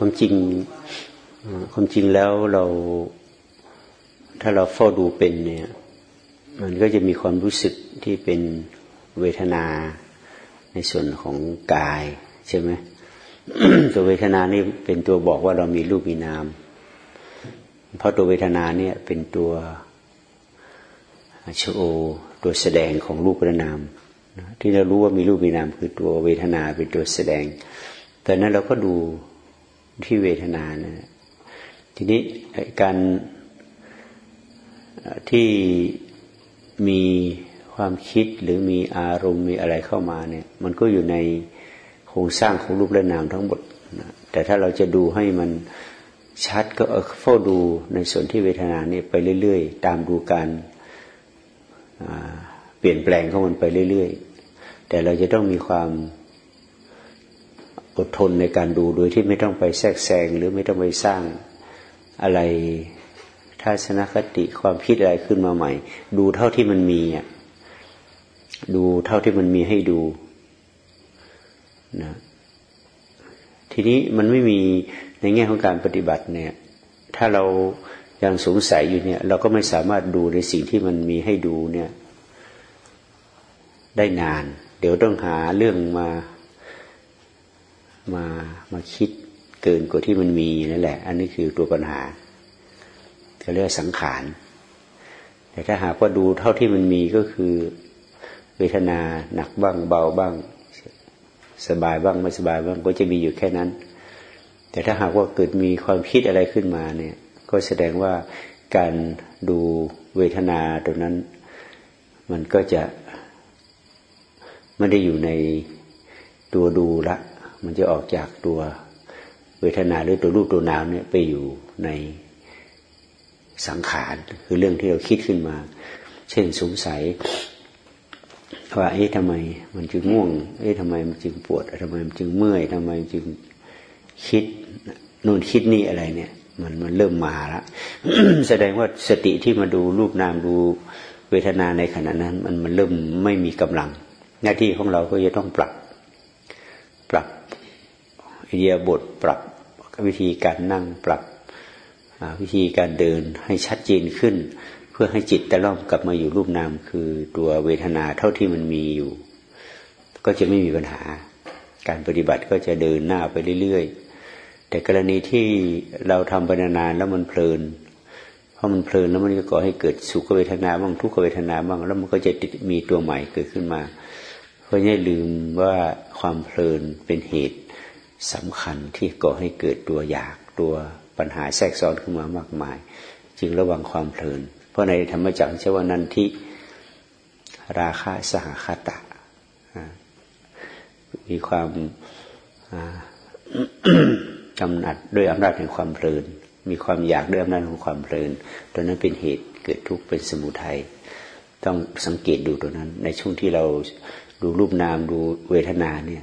ความจริงความจริงแล้วเรา ถ้าเราเฝ้าดูเป็นเนี่ย มันก็จะมีความรู้สึกที่เป็นเวทนาในส่วนของกายใช่ไหมตัวเวทนานี่เป็นตัวบอกว่าเรามีรูปมีนาม เพราะตัวเวทนาเนี่ยเป็นตัวโชว์ตัวแสดงของรูปและนามที่เรารู้ว่ามีรูปมีนามคือตัวเวทนาเป็นตัวแสดง แต่นั้นเราก็ดู ที่เวทนานะทีนี้การที่มีความคิดหรือมีอารมณ์มีอะไรเข้ามาเนี่ย มันก็อยู่ในโครงสร้างของรูปและนามทั้งหมดนะแต่ถ้าเราจะดูให้มันชัดก็เฝ้าดูในส่วนที่เวทนาเนี่ยไปเรื่อยๆ ตามดูการเปลี่ยนแปลงของมันไปเรื่อยๆ แต่เราจะต้องมีความ อดทนในการดูโดยที่ไม่ต้องไปแทรกแซงหรือไม่ต้องไปสร้างอะไรทัศนคติความคิดอะไรขึ้นมาใหม่ ดูเท่าที่มันมีอะดูเท่าที่มันมีให้ดูนะทีนี้มันไม่มีในแง่ของการปฏิบัติเนี่ย ถ้าเรายังสงสัยอยู่เนี่ย เราก็ไม่สามารถดูในสิ่งที่มันมีให้ดูเนี่ย ได้นาน เดี๋ยวต้องหาเรื่องมา มามาคิดเกินกว่าที่มันมีนั่นแหละ อันนี้คือตัวปัญหาเขาเรียกสังขารแต่ถ้าหากว่าดูเท่าที่มันมีก็คือเวทนาหนักบ้างเบาบ้าง สบายบ้างไม่สบายบ้างก็จะมีอยู่แค่นั้น แต่ถ้าหากว่าเกิดมีความคิดอะไรขึ้นมาเนี่ย ก็แสดงว่าการดูเวทนาตรงนั้น มันก็จะไม่ได้อยู่ในตัวดูละ มันจะออกจากตัวเวทนาหรือตัวรูปตัวนามเนี่ยไปอยู่ในสังขารคือเรื่องที่เราคิดขึ้นมา เช่นสงสัยว่าเอ๊ะทำไมมันจึงง่วง เอ๊ะทำไมมันจึงปวดทำไมมันจึงเมื่อยทำไมจึงคิดนู่นคิดนี่อะไรเนี่ย มันมันเริ่มมาแล้วแสดงว่าสติที่มาดูรูปนามดูเวทนาในขณะนั้น มันมันเริ่มไม่มีกำลัง หน้าที่ของเราก็จะต้องปรับ อิเดียบทปรับวิธีการนั่งปรับวิธีการเดินให้ชัดเจนขึ้น เพื่อให้จิตตะล่อมกลับมาอยู่รูปนามคือตัวเวทนาเท่าที่มันมีอยู่ ก็จะไม่มีปัญหา การปฏิบัติก็จะเดินหน้าไปเรื่อยๆ แต่กรณีที่เราทำไปนานๆแล้วมันเพลินเพราะมันเพลินแล้วมันก็ก่อให้เกิดสุขเวทนาบ้างทุกขเวทนาบ้างแล้วมันก็จะติดมีตัวใหม่เกิดขึ้นมา เพราะนี่ลืมว่าความเพลินเป็นเหตุ สำคัญที่ก่อให้เกิดตัวอยากตัวปัญหาแทรกซ้อนขึ้นมามากมาย จึงระวังความเพลิน เพราะในธรรมจักรเชวานันทิราคะสหคตะ มีความกำหนัดด้วยอำนาจแห่งความเพลิน มีความอยากด้วยอำนาจของความเพลินตัวนั้นเป็นเหตุเกิดทุกข์เป็นสมุทัยต้องสังเกตดูตัวนั้น ในช่วงที่เราดูรูปนามดูเวทนาเนี่ย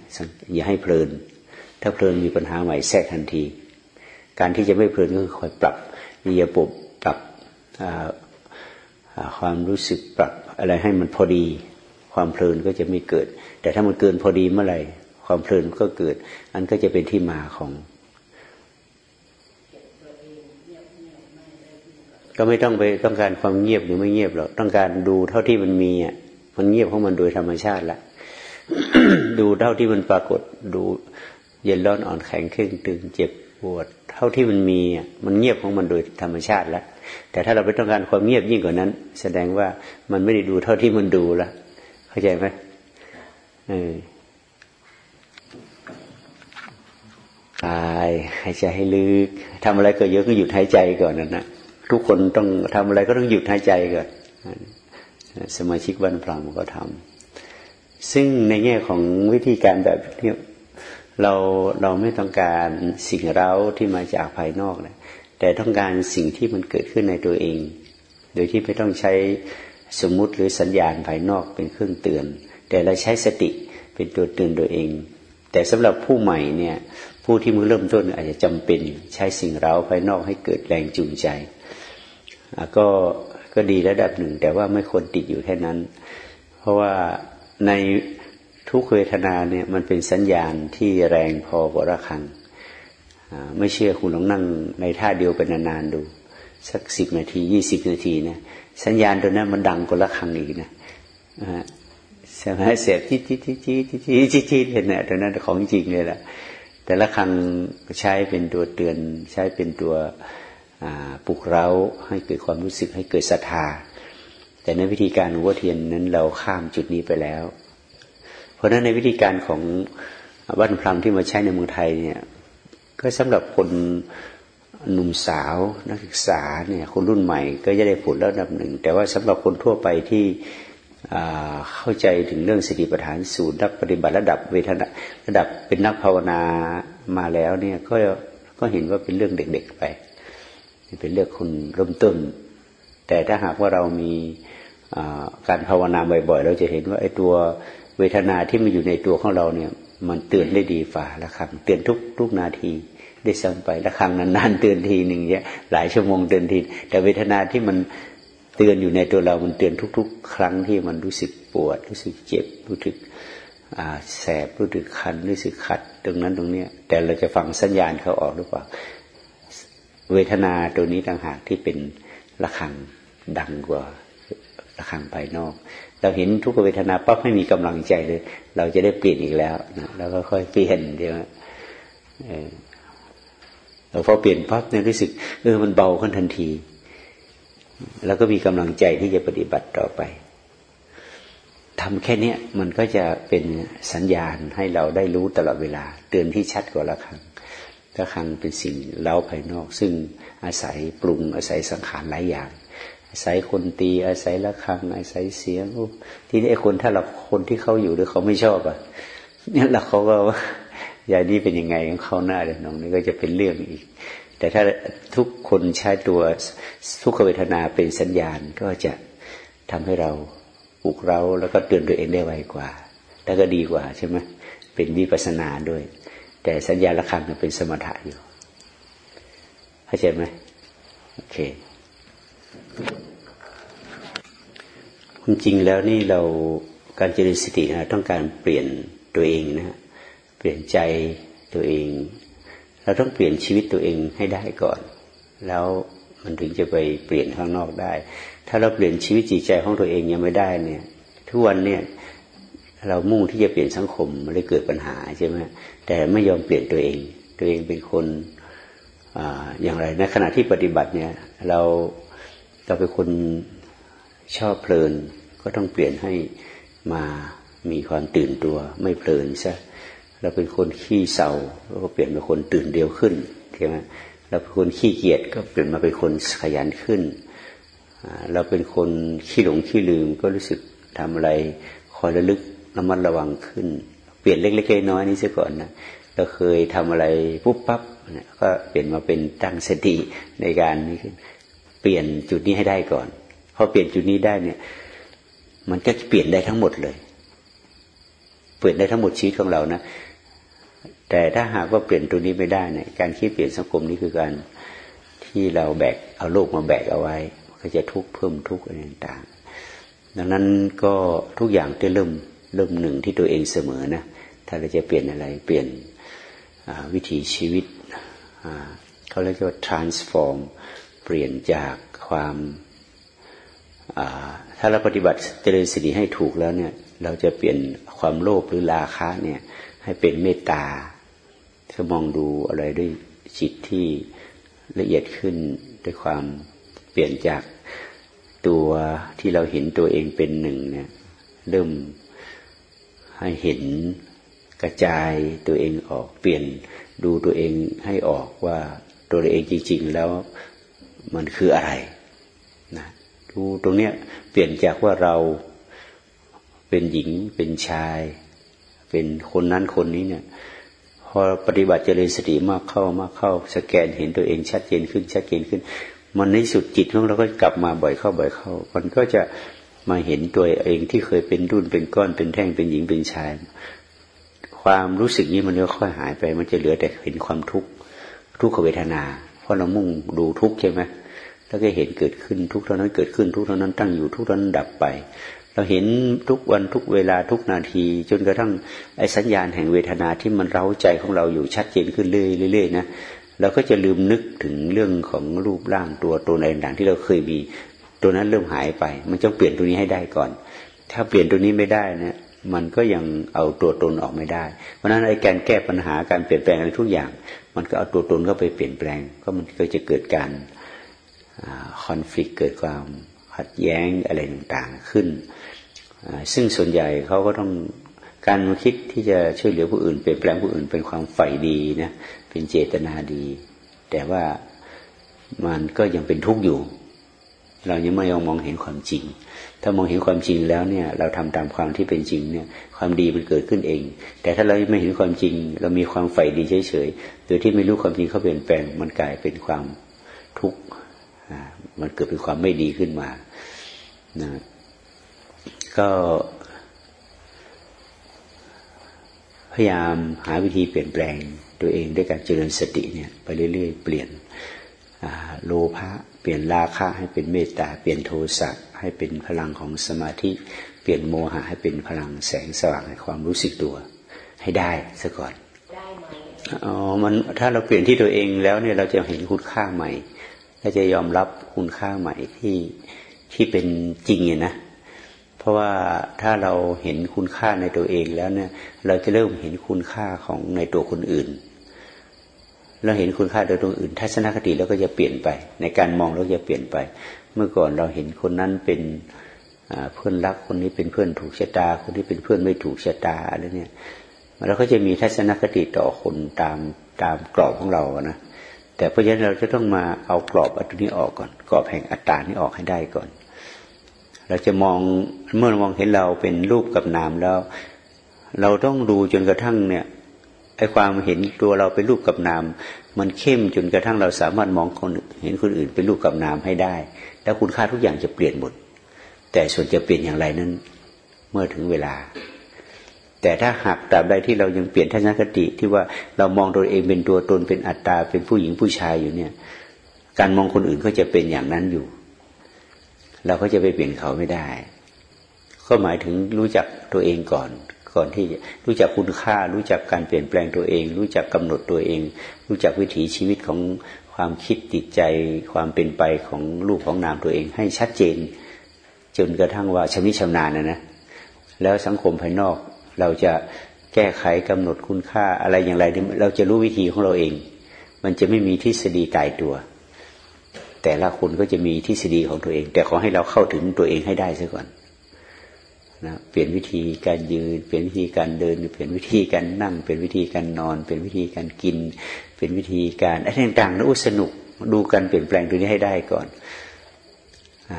อย่าให้เพลิน ถ้าเพลินมีปัญหาใหม่แทรกทันที การที่จะไม่เพลินก็คือคอยปรับนิยบปรับความรู้สึกปรับอะไรให้มันพอดี ความเพลินก็จะไม่เกิด แต่ถ้ามันเกินพอดีเมื่อไหร่ความเพลินก็เกิด อันก็จะเป็นที่มาของ ก็ไม่ต้องไปต้องการความเงียบหรือไม่เงียบหรอกต้องการดูเท่าที่มันมีอะมันเงียบของมันโดยธรรมชาติละดูเท่าที่มันปรากฏดู เย็นร้อนอ่อนแข็งเคร่งตึงเจ็บปวด เท่าที่มันมีมันเงียบของมันโดยธรรมชาติแล้ว แต่ถ้าเราไปต้องการความเงียบยิ่งกว่านั้น แสดงว่ามันไม่ได้ดูเท่าที่มันดูละเข้าใจไหมเออตายหายใจให้ลึกทำอะไรก็เยอะก็หยุดหายใจก่อนนะนะทุกคนต้องทำอะไรก็ต้องหยุดหายใจก่อนสมาชิกวันพรามก็ทำซึ่งในแง่ของวิธีการแบบนี้ เราเราไม่ต้องการสิ่งเร้าที่มาจากภายนอกนะแต่ต้องการสิ่งที่มันเกิดขึ้นในตัวเอง โดยที่ไม่ต้องใช้สมมุติหรือสัญญาณภายนอกเป็นเครื่องเตือน แต่เราใช้สติเป็นตัวเตือนตัวเอง แต่สำหรับผู้ใหม่เนี่ยผู้ที่มือเริ่มต้นอาจจะจำเป็นใช้สิ่งเร้าภายนอกให้เกิดแรงจูงใจก็ก็ดีระดับหนึ่ง แต่ว่าไม่ควรติดอยู่แค่นั้น เพราะว่าใน ทุกเวทนาเนี่ยมันเป็นสัญญาณที่แรงพอกว่าระคัง ไม่เชื่อคุณลองนั่งในท่าเดียวเป็นนานๆดู สักสิบนาทียี่สิบนาทีนะสัญญาณตัวนั้นมันดังกว่าละครังอีกนะใช่ไหมเสียบจี้จี้จี้จี้จี้จี้จี้เห็นเนี่ยตัวนั้นของจริงเลยแหละแต่ละครั้งใช้เป็นตัวเตือน ใช้เป็นตัวปลุกเร้าให้เกิดความรู้สึกให้เกิดศรัทธาแต่ในวิธีการวัวเทียนนั้นเราข้ามจุดนี้ไปแล้ว เพราะฉะนั้นในวิธีการของวัดพรมที่มาใช้ในเมืองไทยเนี่ยก็สำหรับคนหนุ่มสาวนักศึกษาเนี่ยคนรุ่นใหม่ก็จะได้ผลระดับหนึ่ง แต่ว่าสำหรับคนทั่วไปที่เข้าใจถึงเรื่องสติปัฏฐานสูตรนักปฏิบัติระดับเวทนาระดับเป็นนักภาวนามาแล้วเนี่ยก็ก็เห็นว่าเป็นเรื่องเด็กๆไป เป็นเรื่องคนเริ่มต้น แต่ถ้าหากว่าเรามีการภาวนาบ่อยๆ เราจะเห็นว่าไอ้ตัว เวทนาที่มันอยู่ในตัวของเราเนี่ย มันเตือนได้ดีฝ่าละครั้งเตือนทุกทุกนาทีได้ซ้ำไปละครั้งนานๆเตือนทีหนึ่งเนี่ยหลายชั่วโมงเตือนที แต่เวทนาที่มันเตือนอยู่ในตัวเรา มันเตือนทุก ๆ ครั้งที่มันรู้สึกปวด รู้สึกเจ็บ รู้สึกแสบ รู้สึกคัน รู้สึกขัด ตรงนั้นตรงเนี้ย แต่เราจะฟังสัญญาณเขาออกหรือเปล่า เวทนาตัวนี้ต่างหากที่เป็นระฆังดังกว่าระฆังภายนอกเราเห็นทุกเวทนาปั๊บไม่มีกำลังใจเลย เราจะได้เปลี่ยนอีกแล้วนะแล้วก็ค่อยเปลี่ยนเดี๋ยวเราพอเปลี่ยนปั๊บเนี่ยรู้สึกเออมันเบาขึ้นทันที แล้วก็มีกำลังใจที่จะปฏิบัติต่อไปทำแค่นี้มันก็จะเป็นสัญญาณให้เราได้รู้ตลอดเวลา เตือนที่ชัดกว่าละครั้งละครั้งเป็นสิ่งเล้าภายนอก ซึ่งอาศัยปรุงอาศัยสังขารหลายอย่าง อาศัยคนตีอาศัยละครังอาศัยเสียงทีนี้ไอ้คนถ้าเราคนที่เขาอยู่หรือเขาไม่ชอบอะเนี่ยเราเขาก็ว่าอย่างนี้เป็นยังไงของเขาหน้าเดี๋ยวน้องนี่ก็จะเป็นเรื่องอีก แต่ถ้าทุกคนใช้ตัวทุกขเวทนาเป็นสัญญาณก็จะทำให้เราปลุกเราแล้วก็เตือนตัวเองได้ไวกว่าแล้วก็ดีกว่าใช่ไหมเป็นวิปัสนาด้วย แต่สัญญาละครังเป็นสมถะอยู่เข้าใจไหมโอเค จริงแล้วนี่เราการเจริญสตินะต้องการเปลี่ยนตัวเองนะเปลี่ยนใจตัวเอง เราต้องเปลี่ยนชีวิตตัวเองให้ได้ก่อน แล้วมันถึงจะไปเปลี่ยนข้างนอกได้ ถ้าเราเปลี่ยนชีวิตจิตใจของตัวเองยังไม่ได้เนี่ย ทุกวันเนี่ยเรามุ่งที่จะเปลี่ยนสังคมมันเลยเกิดปัญหาใช่ไหมแต่ไม่ยอมเปลี่ยนตัวเอง ตัวเองเป็นคนออย่างไรในขณะที่ปฏิบัติเนี่ย เรา เราเป็นคนชอบเพลิน ก็ต้องเปลี่ยนให้มามีความตื่นตัว ไม่เพลินซะเราเป็นคนขี้เศร้าก็เปลี่ยนเป็นคนตื่นเดียวขึ้นใช่ไหมเราเป็นคนขี้เกียจก็เปลี่ยนมาเป็นคนขยันขึ้น เราเป็นคนขี้หลงขี้ลืมก็รู้สึกทำอะไรคอยระลึกระมัดระวังขึ้น เปลี่ยนเล็กๆน้อยๆนี้ซะก่อนนะเราเคยทำอะไรปุ๊บปั๊บก็เปลี่ยนมาเป็นตั้งสติในการนี้ขึ้น ปลี่ยนจุดนี้ให้ได้ก่อนพอเปลี่ยนจุดนี้ได้เนี่ย มันก็เปลี่ยนได้ทั้งหมดเลย เปลี่ยนได้ทั้งหมดชีวิตของเรานะแต่ถ้าหากว่าเปลี่ยนตัวนี้ไม่ได้เนี่ยการคิดเปลี่ยนสังคมนี้คือการที่เราแบกเอาโลกมาแบกเอาไว้ ก็จะทุกข์เพิ่มทุกข์อะไรต่างดังนั้นก็ทุกอย่างจะเริ่มเริ่มหนึ่งที่ตัวเองเสมอนะถ้าเราจะเปลี่ยนอะไรเปลี่ยนวิถีชีวิตเขาเรียกว่า transform เปลี่ยนจาก ความถ้าเราปฏิบัติเจริญสติให้ถูกแล้วเนี่ย เราจะเปลี่ยนความโลภหรือราคะเนี่ย ให้เป็นเมตตาถ้ามองดูอะไรด้วยจิตที่ละเอียดขึ้นด้วยความเปลี่ยนจากตัวที่เราเห็นตัวเองเป็นหนึ่งเนี่ย เริ่มให้เห็นกระจายตัวเองออกเปลี่ยนดูตัวเองให้ออกว่าตัวเองจริง ๆ แล้วมันคืออะไร นะดูตรงเนี้ยเปลี่ยนจากว่าเราเป็นหญิงเป็นชาย เป็นคนนั้นคนนี้เนี่ยพอปฏิบัติเจริญสติมากเข้ามากเข้า สแกนเห็นตัวเองชัดเจนขึ้นชัดเจนขึ้น มันในสุดจิตของเราก็กลับมาบ่อยเข้าบ่อยเข้า มันก็จะมาเห็นตัวเองที่เคยเป็นรุ่นเป็นก้อนเป็นแท่งเป็นหญิงเป็นชาย ความรู้สึกนี้มันก็ค่อยหายไป มันจะเหลือแต่เห็นความทุกข์ทุกขเวทนา เพราะเรามุ่งดูทุกข์ใช่ไหม แล้วก็เห็นเกิดขึ้นทุกเท่านั้นเกิดขึ้นทุกเท่านั้นตั้งอยู่ทุกเท่านั้นดับไป เราเห็นทุกวันทุกเวลาทุกนาที จนกระทั่งไอ้สัญญาณแห่งเวทนาที่มันเร้าใจของเราอยู่ชัดเจนขึ้นเรื่อยๆนะเราก็จะลืมนึกถึงเรื่องของรูปร่างตัวตัวในต่างที่เราเคยมีตัวนั้นเริ่มหายไป มันต้องเปลี่ยนตัวนี้ให้ได้ก่อน ถ้าเปลี่ยนตัวนี้ไม่ได้นะมันก็ยังเอาตัวตนออกไม่ได้ เพราะฉะนั้นไอ้การแก้ปัญหาการเปลี่ยนแปลงอะไรทุกอย่าง มันก็เอาตัวตนเข้าไปเปลี่ยนแปลง ก็มันก็จะเกิดการ คอนฟ lict เกิดความขัดแย้งอะไรต่างๆขึ้น ซึ่งส่วนใหญ่เขาก็ต้องการคิดที่จะช่วยเหลือผู้อื่นเปลี่ยนแปลงผู้อื่นเป็นความใฝ่ดีนะเป็นเจตนาดี แต่ว่ามันก็ยังเป็นทุกข์อยู่ เรายังไม่ยอมมองเห็นความจริง ถ้ามองเห็นความจริงแล้วเนี่ย เราทำตามความที่เป็นจริงเนี่ย ความดีมันเกิดขึ้นเอง แต่ถ้าเราไม่เห็นความจริง เรามีความใฝ่ดีเฉยๆโดยที่ไม่รู้ความจริงเขาเปลี่ยนแปลงมันกลายเป็นความทุกข์ มันเกิดเป็นความไม่ดีขึ้นมานะก็พยายามหาวิธีเปลี่ยนแปลงตัวเองด้วยการเจริญสติเนี่ยไปเรื่อย ๆ เปลี่ยนโลภะเปลี่ยนราคะให้เป็นเมตตาเปลี่ยนโทสะให้เป็นพลังของสมาธิ เปลี่ยนโมหะให้เป็นพลังแสงสว่างให้ความรู้สึกตัว ให้ได้ซะก่อนได้ไหมอ๋อมันถ้าเราเปลี่ยนที่ตัวเองแล้วเนี่ยเราจะเห็นคุณค่าใหม่ เราจะยอมรับคุณค่าใหม่ที่ที่เป็นจริงเนี่ยนะราะว่าถ้าเราเห็นคุณค่าในตัวเองแล้วเนี่ย เราจะเริ่มเห็นคุณค่าของในตัวคนอื่น เราเห็นคุณค่าโดยตัวอื่น ทัศนคติเราก็จะเปลี่ยนไป ในการมองเราจะเปลี่ยนไป เมื่อก่อนเราเห็นคนนั้นเป็นเพื่อนรักคนนี้เป็นเพื่อนถูกชะตา คนที่เป็นเพื่อนไม่ถูกชะตาอะไรเนี่ยเราก็จะมีทัศนคติต่อคนตามตามกรอบของเรานะ แต่เพราะฉะนั้นเราจะต้องมาเอากรอบอัตนี้ออกก่อน กรอบแห่งอัตตานี้ออกให้ได้ก่อน เราจะมองเมื่อมองเห็นเราเป็นรูปกับนามแล้ว เราต้องดูจนกระทั่งเนี่ยไอความเห็นตัวเราเป็นรูปกับนาม มันเข้มจนกระทั่งเราสามารถมองคนเห็นคนอื่นเป็นรูปกับนามให้ได้ แล้วคุณค่าทุกอย่างจะเปลี่ยนหมด แต่ส่วนจะเปลี่ยนอย่างไรนั้น เมื่อถึงเวลา แต่ถ้าหากตราบใดที่เรายังเปลี่ยนทัศนคติที่ว่าเรามองตัวเองเป็นตัวตนเป็นอัตตาเป็นผู้หญิงผู้ชายอยู่เนี่ย การมองคนอื่นก็จะเป็นอย่างนั้นอยู่ เราก็จะไปเปลี่ยนเขาไม่ได้ ก็หมายถึงรู้จักตัวเองก่อนก่อนที่รู้จักคุณค่า รู้จักการเปลี่ยนแปลงตัวเอง รู้จักกำหนดตัวเอง รู้จักวิถีชีวิตของความคิดติดใจ ความเป็นไปของรูปของนามตัวเอง ให้ชัดเจน จนกระทั่งว่าชำนิชำนาญนะนะแล้วสังคมภายนอก เราจะแก้ไขกำหนดคุณค่าอะไรอย่างไรเราจะรู้วิธีของเราเอง มันจะไม่มีทฤษฎีตายตัว แต่ละคนก็จะมีทฤษฎีของตัวเอง แต่ขอให้เราเข้าถึงตัวเองให้ได้ซะก่อนนะเปลี่ยนวิธีการยืน เปลี่ยนวิธีการเดิน เปลี่ยนวิธีการนั่ง เปลี่ยนวิธีการนอน เปลี่ยนวิธีการกิน เป็นวิธีการอะไรต่างๆนะอุสนุกดูการเปลี่ยนแปลงตัวนี้ให้ได้ก่อนอ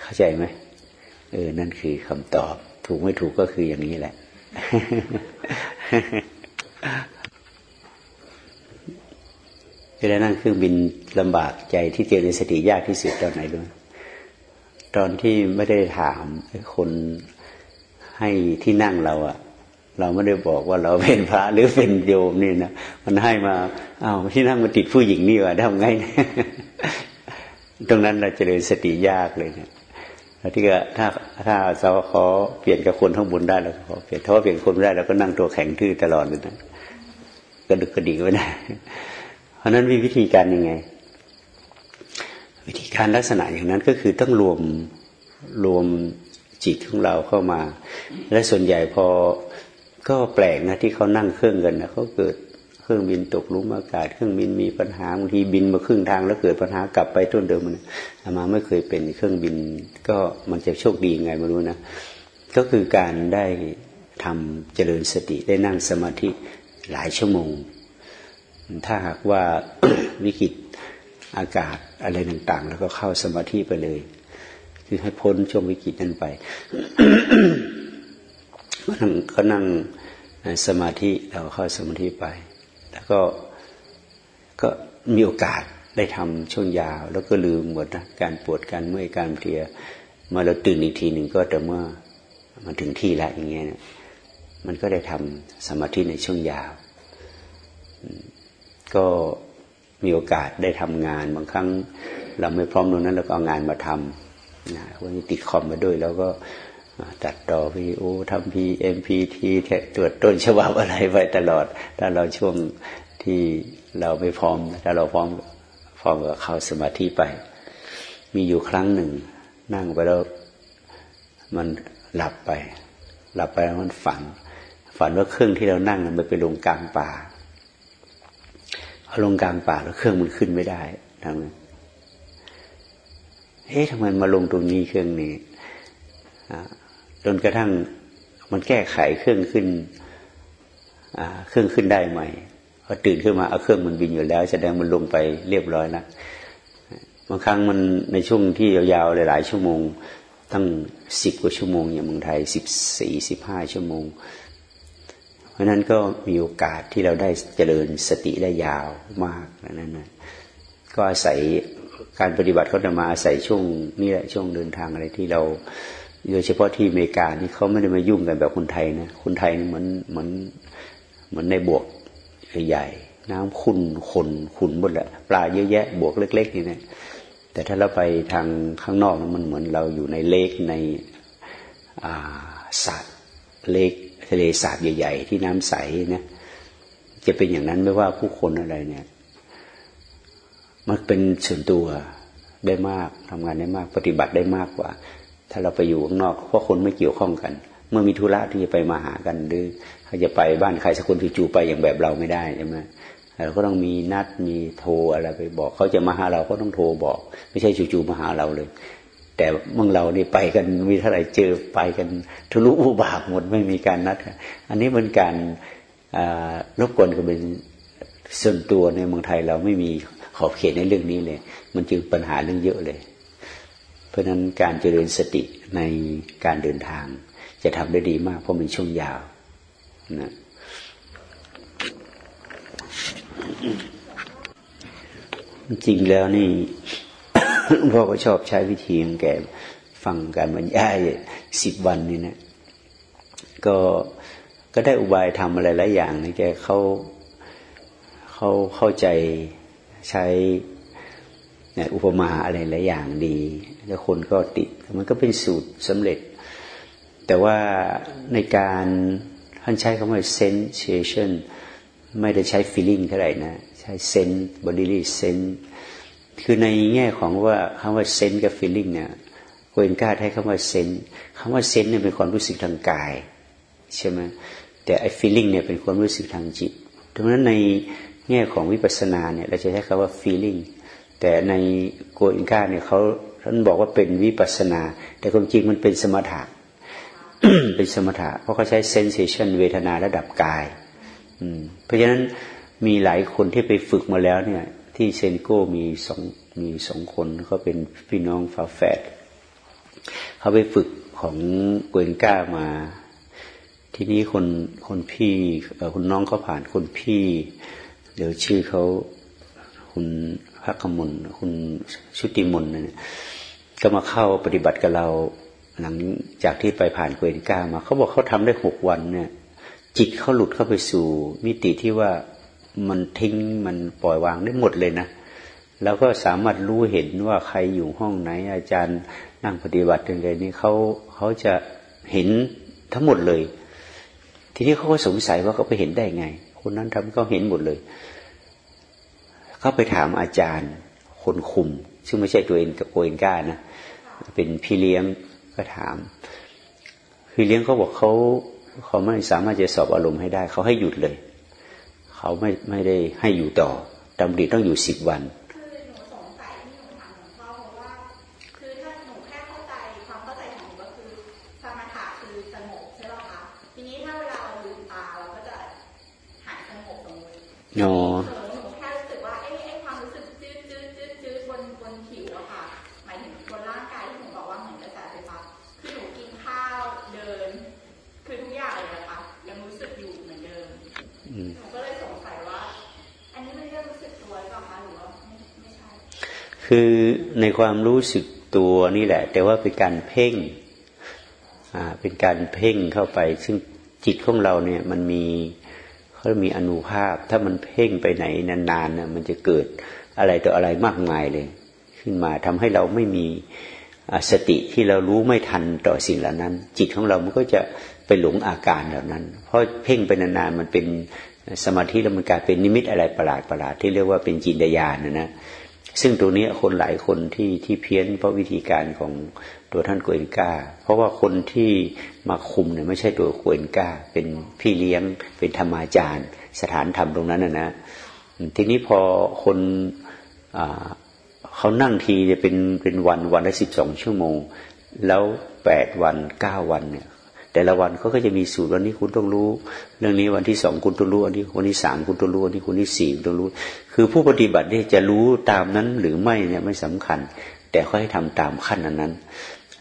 เข้าใจไหมเออนั่นคือคำตอบ ถูกไม่ถูกก็คืออย่างนี้แหละ เวลานั่งเครื่องบินลำบากใจที่เจริญสติยากที่สุดตอนไหนรู้ตอนที่ไม่ได้ถามคนให้ที่นั่งเราอะเราไม่ได้บอกว่าเราเป็นพระหรือเป็นโยมนี่นะมันให้มาอ้าวที่นั่งมาติดผู้หญิงนี่วะทำไง ตรงนั้นเราจเจริญสติยากเลยเนะ ที่ก็ถ้าถ้าเราขอเปลี่ยนกับคนข้างบนได้เราขอเปลี่ยนถ้าว่าเปลี่ยนคนไม่ได้เราก็นั่งตัวแข็งทื่อตลอดเลยนะกระดึกกระดิกไว้ได้ราะนั้นมีวิธีการยังไง วิธีการลักษณะอย่างนั้นก็คือต้องรวมรวมจิตของเราเข้ามา และส่วนใหญ่พอก็แปลกนะที่เขานั่งเครื่องกันนะเขาเกิด เครื่องบินตกลุมอากาศ เครื่องบินมีปัญหาบางทีบินมาครึ่งทางแล้วเกิดปัญหากลับไปต้นเดิมมันมาไม่เคยเป็นเครื่องบิน ก็มันจะโชคดียังไงไม่รู้นะ ก็คือการได้ทำเจริญสติได้นั่งสมาธิหลายชั่วโมง ถ้าหากว่าวิกฤตอากาศอะไรต่างๆ แล้วก็เข้าสมาธิไปเลย คือให้พ้นช่วงวิกฤตนั้นไปก็นั่งสมาธิเราเข้าสมาธิไป แล้วก็ก็มีโอกาสได้ทำช่วงยาว แล้วก็ลืมหมดนะการปวดการเมื่อยการเพลียมาเราตื่นอีกทีหนึ่งก็แต่เมื่อมาถึงที่แล้วอย่างเงี้ยมันก็ได้ทำสมาธิในช่วงยาว ก็มีโอกาสได้ทำงานบางครั้ง เราไม่พร้อมตรงนั้นเราก็เอางานมาทนะวันนี้ติดคอมมาด้วย แล้วก็ ตัดต่อวีโอทำพีเอ็มพีทีตรวจต้นฉบับอะไรไว้ตลอด ถ้าเราช่วงที่เราไม่พร้อม ถ้าเราพร้อมพร้อมกับเข้าสมาธิไป มีอยู่ครั้งหนึ่ง นั่งไปแล้วมันหลับไป หลับไปแล้วมันฝัน ฝันว่าเครื่องที่เรานั่งมันไปลงกลางป่าเอาลงกลางป่าแล้วเครื่องมันขึ้นไม่ได้ทำไมเอ๊ะทำไมมาลงตรงนี้เครื่องนี้อะ จนกระทั่งมันแก้ไขเครื่องขึ้นเครื่องขึ้นได้ใหม่พอตื่นขึ้นมาเอาเครื่องมันบินอยู่แล้ว แสดงมันลงไปเรียบร้อยแล้วบางครั้งมันในช่วงที่ยาวๆหลาย ๆ ชั่วโมง ตั้งสิบกว่าชั่วโมงอย่างเมืองไทยสิบสี่สิบห้าชั่วโมง เพราะนั้นก็มีโอกาสที่เราได้เจริญสติได้ยาวมากนั่นนะก็อาศัยการปฏิบัติเขาจะมาอาศัยช่วงนี้แหละช่วงเดินทางอะไรที่เรา โดยเฉพาะที่อเมริกานี่เขาไม่ได้มายุ่งกันแบบคนไทยนะคนไทยเหมือนเหมือนเหมือนในบวกใหญ่น้ำขุนขนขุนหมดแหละปลาเยอะแยะ บวกเล็ก ๆ นี่นะแต่ถ้าเราไปทางข้างนอกมันเหมือนเราอยู่ในเลกในสระเลกทะเลสาบใหญ่ ๆ ที่น้ำใสนะจะเป็นอย่างนั้นไม่ว่าผู้คนอะไรเนี่ยมันเป็นส่วนตัวได้มากทำงานได้มากปฏิบัติได้มากกว่า ถ้าเราไปอยู่ข้างนอกเพราะคนไม่เกี่ยวข้องกัน เมื่อมีธุระที่จะไปมาหากันหรือเขาจะไปบ้านใครสักคนจู่ๆไปอย่างแบบเราไม่ได้ใช่ไหมเราก็ต้องมีนัดมีโทรอะไรไปบอก เขาจะมาหาเราก็ต้องโทรบอก ไม่ใช่จู่ๆมาหาเราเลย แต่เมื่อเราเนี่ไปกันมีเท่าไหร่เจอไปกันทะลุอุบากหมดไม่มีการนัด อันนี้เป็นการรบกวนกันเป็นส่วนตัวในเมืองไทยเราไม่มีขอบเขตในเรื่องนี้เลย มันจึงปัญหาเรื่องเยอะเลย เพราะนั้นการเจริญสติในการเดินทาง จะทำได้ดีมากเพราะมันช่วงยาวนะจริงแล้วนี่พ่อก็ชอบใช้วิธีของแกฟังการบรรยายสิบวันนี่นะก็ก็ได้อุบายทำอะไรหลายอย่างนี่แกเขาเขาเข้าใจใช้อุปมาอะไรหลายอย่างดี แล้วคนก็ติด มันก็เป็นสูตรสำเร็จ แต่ว่าในการท่านใช้คำว่า sensation ไม่ได้ใช้ feeling เท่าไหร่นะ ใช้ sense bodily sense คือในแง่ของว่าคำว่า sense กับ feeling เนี่ยเวนก้าใช้คำว่า sense คำว่า sense เนี่ยเป็นความรู้สึกทางกายใช่ไหมแต่ไอ้ feeling เนี่ยเป็นความรู้สึกทางจิตดังนั้นในแง่ของวิปัสสนาเนี่ยเราจะใช้คำว่า feeling แต่ในโกอินกาเนี่ยเขา ท่านบอกว่าเป็นวิปัสนา แต่ความจริงมันเป็นสมถะเป็นสมถะ เพราะเขาใช้ sensation เวทนาระดับกายเพราะฉะนั้นมีหลายคนที่ไปฝึกมาแล้วเนี่ย ที่เซนโก้มีสองมีสองคนเขาเป็นพี่น้องฝาแฝดเขาไปฝึกของโกเอนก้ามา ทีนี้คนคนพี่คุณน้องเขาผ่านคนพี่ เดี๋ยวชื่อเขาคุณพักขมลคุณชุติมนเนี่ย ก็มาเข้าปฏิบัติกับเรา หลังจากที่ไปผ่านเกวนก้ามา เขาบอกเขาทำได้หกวันเนี่ย จิตเขาหลุดเข้าไปสู่ มิติที่ว่ามันทิ้งมันปล่อยวางได้หมดเลยนะแล้วก็สามารถรู้เห็นว่าใครอยู่ห้องไหน อาจารย์นั่งปฏิบัติยังไงนี่เขาเขาจะเห็นทั้งหมดเลย ทีนี้เขาก็สงสัยว่าเขาไปเห็นได้ไง คนนั้นทำก็เห็นหมดเลยเขาไปถามอาจารย์คนคุม ซึ่งไม่ใช่ตัวเองกับโกเอนก้านะ เป็นพี่เลี้ยงก็ถาม พี่เลี้ยงเขาบอกเขาเขาไม่สามารถจะสอบอารมณ์ให้ได้ เขาให้หยุดเลย เขาไม่ไม่ได้ให้อยู่ต่อดำริต้องอยู่สิบวันหนูแค่ คือในความรู้สึกตัวนี่แหละ แต่ว่าเป็นการเพ่งอ่าเป็นการเพ่งเข้าไป ซึ่งจิตของเราเนี่ยมันมีเขามีอนุภาพ ถ้ามันเพ่งไปไหนนานๆนะมันจะเกิดอะไรต่ออะไรมากมายเลย ขึ้นมาทำให้เราไม่มีสติที่เรารู้ไม่ทันต่อสิ่งเหล่านั้น จิตของเรามันก็จะไปหลงอาการเหล่านั้น เพราะเพ่งไปนานๆมันเป็นสมาธิแล้วมันกลายเป็นนิมิตอะไรประหลาดประหลาดที่เรียกว่าเป็นจินตญาณนะนะ ซึ่งตรงนี้คนหลายคนที่ที่เพี้ยนเพราะวิธีการของตัวท่านโกเอนกาเพราะว่าคนที่มาคุมเนี่ยไม่ใช่ตัวโกเอนกาเป็นพี่เลี้ยง เป็นธรรมาจารย์ สถานธรรมตรงนั้นนะนะทีนี้พอคนเขานั่งทีจะเป็นเป็นวันวันละสิบสองชั่วโมง แล้วแปดวันเก้าวันเนี่ย แต่ละวันเขาก็จะมีสูตรวันนี้คุณต้องรู้ เรื่องนี้วันที่สองคุณต้องรู้วันที่วันที่สามคุณต้องรู้วันที่คุณที่สี่ต้องรู้ คือผู้ปฏิบัติเนี่ยจะรู้ตามนั้นหรือไม่เนี่ยไม่สำคัญ แต่เขาให้ทำตามขั้นนั้นนั้น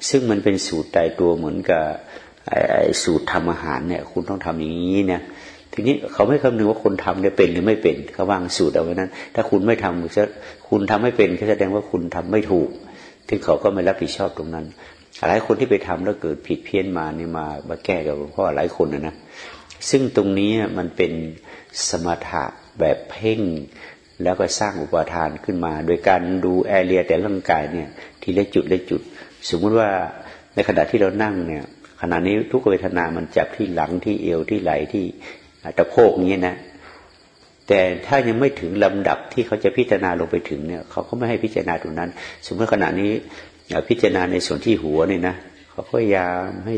ซึ่งมันเป็นสูตรตายตัวเหมือนกับสูตรทำอาหารเนี่ย คุณต้องทำอย่างนี้เนี่ยทีนี้เขาไม่คำนึงว่าคนทำเนี่ยเป็นหรือไม่เป็นเขาวางสูตรเอาไว้นั้น ถ้าคุณไม่ทำจะคุณทำไม่เป็นก็แสดงว่าคุณทำไม่ถูกถึงเขาก็ไม่รับผิดชอบตรงนั้น หลายคนที่ไปทำแล้วเกิดผิดเพี้ยนมาเนี่ยมามาแก้กับหลวงพ่อหลายคนนะนะซึ่งตรงนี้มันเป็นสมถะแบบเพ่งแล้วก็สร้างอุปทานขึ้นมา โดยการดูแอเรียแต่ร่างกายเนี่ย ทีละจุดละจุด สมมุติว่าในขณะที่เรานั่งเนี่ย ขณะนี้ทุกเวทนามันจับที่หลังที่เอวที่ไหล่ที่ตะโพกนี้นะ แต่ถ้ายังไม่ถึงลำดับที่เขาจะพิจารณาลงไปถึงเนี่ย เขาก็ไม่ให้พิจารณาตรงนั้น สมมติขณะนี้ พิจารณาในส่วนที่หัวนี่นะเขาพยายามให้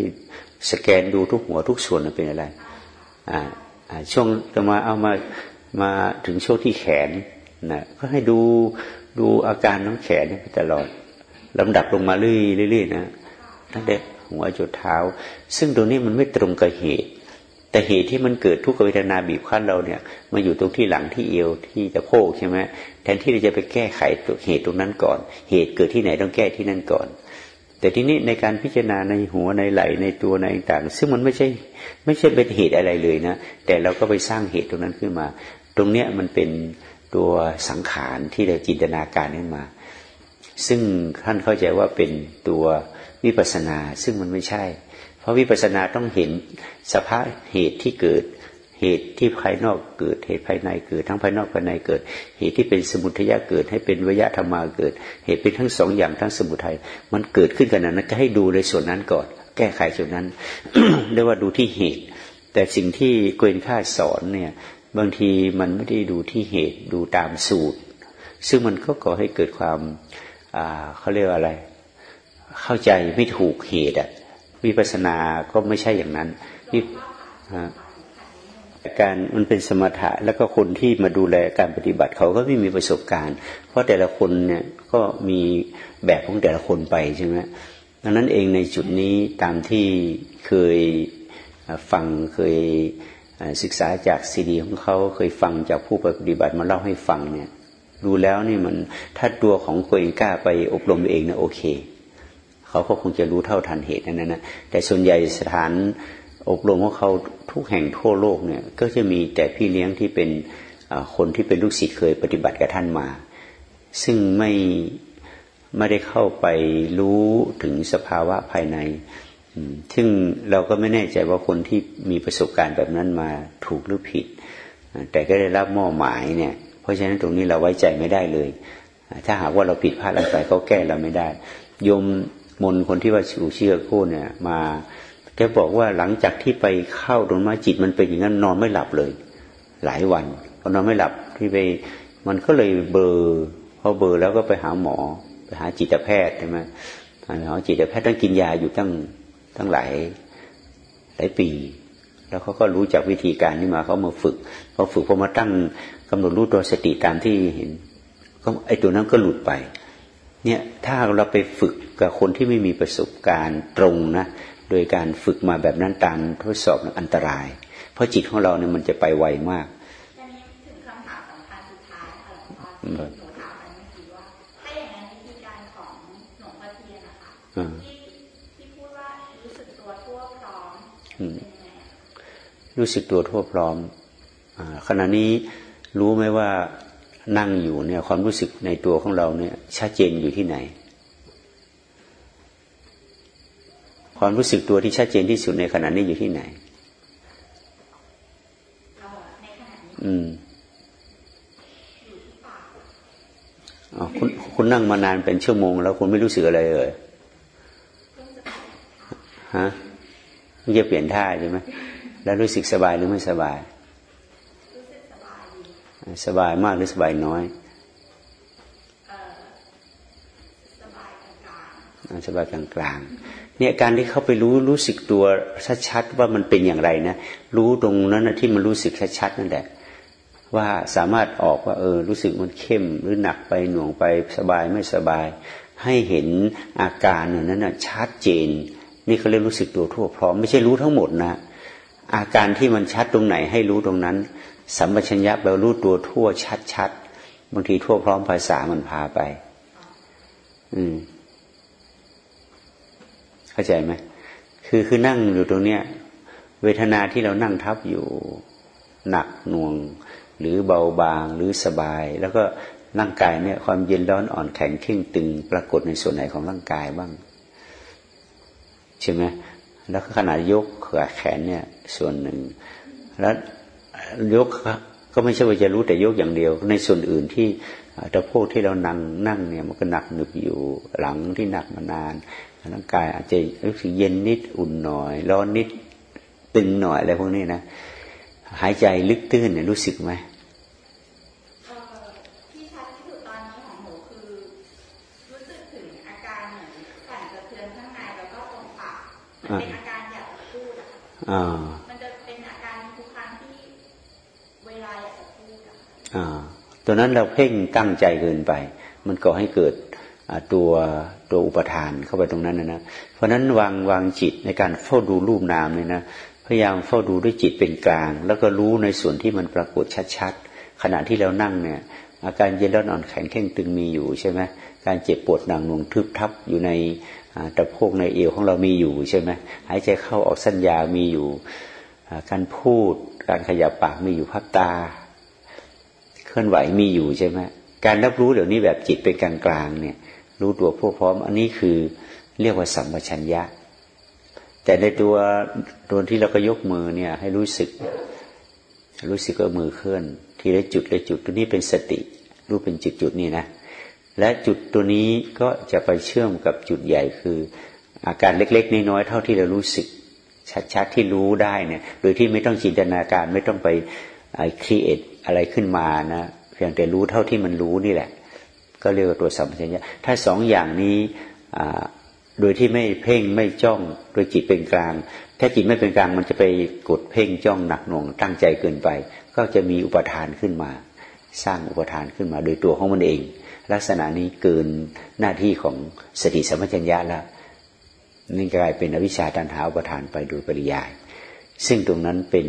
สแกนดูทุกหัวทุกส่วนเป็นอะไรอ่าช่วงจะมาเอามามาถึงช่วงที่แขนนะก็ให้ดูดูอาการน้องแขนไปตลอดลำดับลงมาเรื่อยๆนะตั้งแต่หัวจนเท้า ซึ่งตรงนี้มันไม่ตรงกับเหตุ แต่เหตุที่มันเกิดทุกขเวทนาบีบคั้นเราเนี่ยมาอยู่ตรงที่หลังที่เอวที่จะโพกใช่ไหมแทนที่เราจะไปแก้ไขตัวเหตุตรงนั้นก่อน เหตุเกิดที่ไหนต้องแก้ที่นั่นก่อน แต่ทีนี้ในการพิจารณาในหัวในไหลในตัวในต่าง ซึ่งมันไม่ใช่ไม่ใช่เป็นเหตุอะไรเลยนะ แต่เราก็ไปสร้างเหตุตรงนั้นขึ้นมา ตรงเนี้ยมันเป็นตัวสังขารที่เราจินตนาการขึ้นมา ซึ่งท่านเข้าใจว่าเป็นตัววิปัสนา ซึ่งมันไม่ใช่ เพราะวิปัสสนาต้องเห็นสภาพเหตุที่เกิด เหตุที่ภายนอกเกิด เหตุภายในเกิด ทั้งภายนอกภายในเกิด เหตุที่เป็นสมุทัยเกิด ให้เป็นวิยะธรรมาเกิด เหตุเป็นทั้งสองอย่างทั้งสมุทัยมันเกิดขึ้นกันนั้นก็ให้ดูในส่วนนั้นก่อน แก้ไขส่วนนั้นเรียกว่าดูที่เหตุ แต่สิ่งที่เกวนข้าสอนเนี่ยบางทีมันไม่ได้ดูที่เหตุดูตามสูตร ซึ่งมันก็ก่อให้เกิดความเขาเรียกว่าอะไร เข้าใจไม่ถูกเหตุอะ วิปัสสนาก็ไม่ใช่อย่างนั้นวิการมันเป็นสมถะแล้วก็คนที่มาดูแลการปฏิบัติเขาก็ไม่มีประสบการณ์ เพราะแต่ละคนเนี่ยก็มีแบบของแต่ละคนไปใช่ไหมดังนั้นเองในจุดนี้ตามที่เคยฟังเคยศึกษาจากซีดีของเขาเคยฟังจากผู้ปฏิบัติมาเล่าให้ฟังเนี่ยดูแล้วนี่มันถ้าตัวของตัวเองกล้าไปอบรมเองนะโอเค เขาก็คงจะรู้เท่าทันเหตุนั้นนะแต่ส่วนใหญ่สถานอบรมของเขาทุกแห่งทั่วโลกเนี่ยก็จะมีแต่พี่เลี้ยงที่เป็นคนที่เป็นลูกศิษย์เคยปฏิบัติกับท่านมา ซึ่งไม่ไม่ได้เข้าไปรู้ถึงสภาวะภายใน ซึ่งเราก็ไม่แน่ใจว่าคนที่มีประสบการณ์แบบนั้นมาถูกหรือผิด แต่ก็ได้รับมอบหมายเนี่ย เพราะฉะนั้นตรงนี้เราไว้ใจไม่ได้เลย ถ้าหากว่าเราผิดพลาดอะไรไปเขาแก้เราไม่ได้ ยม มนคนที่ว่าชูเชื่อคู่เนี่ยมาแกบอกว่าหลังจากที่ไปเข้าตรงมาจิตมันเป็นอย่างนั้นนอนไม่หลับเลย หลายวันพอนอนไม่หลับที่ไปมันก็เลยเบอร์พอเบอร์แล้วก็ไปหาหมอ ไปหาจิตแพทย์ใช่ไหมหาจิตแพทย์ต้องกินยาอยู่ตั้งตั้งหลายหลายปี แล้วเขาก็รู้จักวิธีการนี้มาเขามาฝึกพอฝึกพอมาตั้งกำหนดรู้ตัวสติตามที่เห็นก็ไอตัวนั้นก็หลุดไป เนี่ยถ้าเราไปฝึกกับคนที่ไม่มีประสบการณ์ตรงนะโดยการฝึกมาแบบนั้นตามทดสอบอันตราย เพราะจิตของเราเนี่ยมันจะไปไวมากรู้สึกตัวทั่วพร้อมขณะนี้รู้ไหมว่า นั่งอยู่เนี่ยความรู้สึกในตัวของเราเนี่ยชัดเจนอยู่ที่ไหน ความรู้สึกตัวที่ชัดเจนที่สุดในขณะนี้อยู่ที่ไหน อืมอ๋อคุณคุณนั่งมานานเป็นชั่วโมง แล้วคุณไม่รู้สึกอะไรเลยฮะมันจะเปลี่ยนท่าใช่ไหมแล้วรู้สึกสบายหรือไม่สบาย สบายมากหรือสบายน้อยสบายกลางๆเนี่ยการที่เข้าไปรู้รู้สึกตัวชัดๆว่ามันเป็นอย่างไรนะรู้ตรงนั้นนะที่มันรู้สึกชัดๆนั่นแหละว่าสามารถออกว่าเออรู้สึกมันเข้มหรือหนักไปหน่วงไปสบายไม่สบาย ให้เห็นอาการนั้นนะชัดเจน นี่เขาเรียกรู้สึกตัวทั่วพร้อมไม่ใช่รู้ทั้งหมดนะอาการที่มันชัดตรงไหนให้รู้ตรงนั้น สัมปชัญญะแปลรู้ตัวทั่วชัดๆบางทีทั่วพร้อมภาษามันพาไป อืม เข้าใจไหมคือคือนั่งอยู่ตรงเนี้ย เวทนาที่เรานั่งทับอยู่ หนักหน่วง หรือเบาบางหรือสบาย แล้วก็ร่างกายเนี่ย ความเย็นร้อนอ่อนแข็งเข่งตึง ปรากฏในส่วนไหนของร่างกายบ้าง ใช่ไหมแล้วขนาดยกขาแขนเนี่ย ส่วนหนึ่ง แล้ว ยกก็ไม่ใช่ว่าจะรู้แต่ยกอย่างเดียว ในส่วนอื่นที่ตะโพกที่เรานั่งนั่งเนี่ยมันก็หนักหนึบอยู่หลังที่หนักมานานร่างกายอาจจะรู้สึกเย็นนิดอุ่นหน่อยร้อนนิดตึงหน่อยอะไรพวกนี้นะหายใจลึกตื้นเนี่ยรู้สึกไหมที่ชัดที่สุดตอนนี้ของหนูคือรู้สึกถึงอา ตัวนั้นเราเพ่งตั้งใจเกินไป มันก่อให้เกิดตัวตัวอุปทานเข้าไปตรงนั้นนะนะเพราะนั้นวางวางจิตในการเฝ้าดูรูปนามเลยนะพยายามเฝ้าดูด้วยจิตเป็นกลาง แล้วก็รู้ในส่วนที่มันปรากฏชัดๆ ขณะที่เรานั่งเนี่ย อาการเย็นร้อนอ่อนแข็งเข่งตึงมีอยู่ใช่ไหมการเจ็บปวดหนังหน่วงทึบทับอยู่ในตะโพกในเอวของเรามีอยู่ใช่ไหมหายใจเข้าออกสัญญามีอยู่ การพูดการขยับปากมีอยู่พับตา ลื่อนไหวมีอยู่ใช่ไหมการรับรู้เดี๋ยวนี้แบบจิตเป็นกลางๆเนี่ย รู้ตัวพวกพร้อม อันนี้คือเรียกว่าสัมปชัญญะ แต่ในตัวตัวที่เราก็ยกมือเนี่ย ให้รู้สึก รู้สึกว่ามือเคลื่อน ทีละจุดละจุดตัวนี้เป็นสติ รู้เป็นจุดจุดนี่นะและจุดตัวนี้ก็จะไปเชื่อมกับจุดใหญ่คือ อาการเล็ก ๆน้อยๆเท่าที่เรารู้สึก ชัดๆที่รู้ได้เนี่ย โดยที่ไม่ต้องจินตนาการไม่ต้องไปไอคิเอท อะไรขึ้นมานะเพียงแต่รู้เท่าที่มันรู้นี่แหละ ก็เรียกว่าตัวสัมปชัญญะถ้าสองอย่างนี้โดยที่ไม่เพ่งไม่จ้องโดยจิตเป็นกลาง ถ้าจิตไม่เป็นกลางมันจะไปกดเพ่งจ้องหนักหน่วงตั้งใจเกินไป ก็จะมีอุปทานขึ้นมา สร้างอุปทานขึ้นมา โดยตัวของมันเอง ลักษณะนี้เกินหน้าที่ของสติสัมปชัญญะแล้วนี่กลายเป็นอวิชชาตันหาอุปทานไปโดยปริยาย ซึ่งตรงนั้นเป็น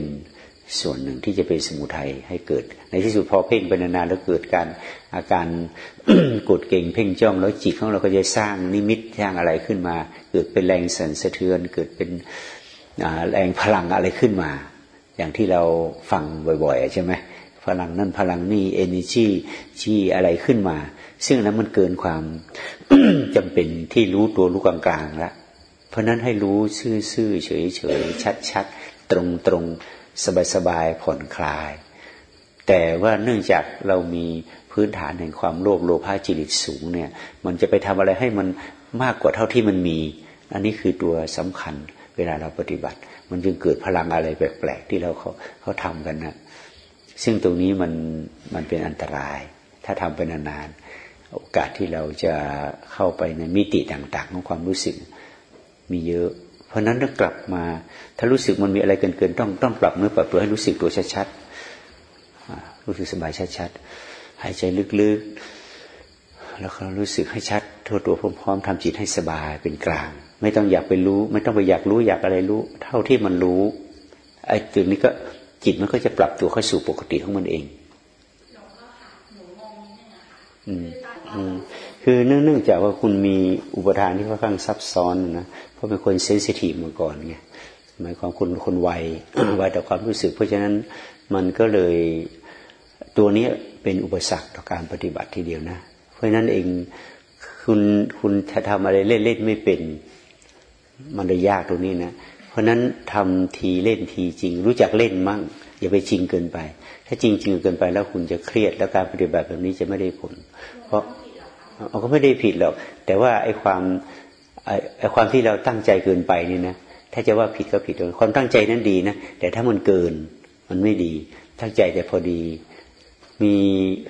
ส่วนหนึ่งที่จะเป็นสมุทัยให้เกิด ในที่สุดพอเพ่งไปนานๆแล้วเกิดการอาการกดเก่งเพ่งจ้องแล้วจิตของเราก็จะสร้างนิมิตสร้างอะไรขึ้นมา เกิดเป็นแรงสั่นสะเทือน เกิดเป็นแรงพลังอะไรขึ้นมา อย่างที่เราฟังบ่อยๆ ใช่ไหมพลังนั่นพลังนี่เอเนจีที่อะไรขึ้นมา ซึ่งนั้นมันเกินความจำเป็นที่รู้ตัวรู้กลางๆแล้วเพราะนั้นให้รู้ซื่อๆเฉยๆชัดๆตรงๆ สบายๆผ่อนคลาย แต่ว่าเนื่องจากเรามีพื้นฐานแห่งความโลภโลภะจิตสูงเนี่ยมันจะไปทำอะไรให้มันมากกว่าเท่าที่มันมี อันนี้คือตัวสำคัญเวลาเราปฏิบัติ มันจึงเกิดพลังอะไรแปลกๆที่เราเขาเขาทำกันนะซึ่งตรงนี้มันมันเป็นอันตราย ถ้าทำไปนานๆโอกาสที่เราจะเข้าไปในมิติต่าง ๆ ของความรู้สึกมีเยอะ ราะนั้นต้องกลับมา ถ้ารู้สึกมันมีอะไรเกินๆต้องต้องปรับเนื้อปรับตัวให้รู้สึกตัวชัดๆรู้สึกสบายชัดๆหายใจลึกๆ แล้วก็รู้สึกให้ชัดทั่วตัวพร้อมๆทำจิตให้สบายเป็นกลาง ไม่ต้องอยากไปรู้ ไม่ต้องไปอยากรู้อยากอะไรรู้ เท่าที่มันรู้ไอ้ตัวนี้ก็จิตมันก็จะปรับตัวเข้าสู่ปกติของมันเองอืมอืมคือเนื่องจากว่าคุณมีอุปทานที่ค่อนข้างซับซ้อนนะ เพราะเป็นคนเซนซิทีฟมาก่อนไงหมายความคุณคนไวไวแต่ความรู้สึก เพราะฉะนั้นมันก็เลยตัวนี้เป็นอุปสรรคต่อการปฏิบัติทีเดียวนะ เพราะนั้นเองคุณคุณจะทำอะไรเล่นเล่นไม่เป็น มันเลยยากตรงนี้นะ เพราะนั้นทำทีเล่นทีจริง รู้จักเล่นมั่ง อย่าไปจริงเกินไป ถ้าจริงจริงเกินไปแล้วคุณจะเครียดแล้วการปฏิบัติแบบนี้จะไม่ได้ผล เพราะเราก็ไม่ได้ผิดหรอกแต่ว่าไอ้ความ ไอ้ความที่เราตั้งใจเกินไปนี่นะถ้าจะว่าผิดก็ผิดความตั้งใจนั้นดีนะแต่ถ้ามันเกินมันไม่ดี ตั้งใจแต่พอดี มี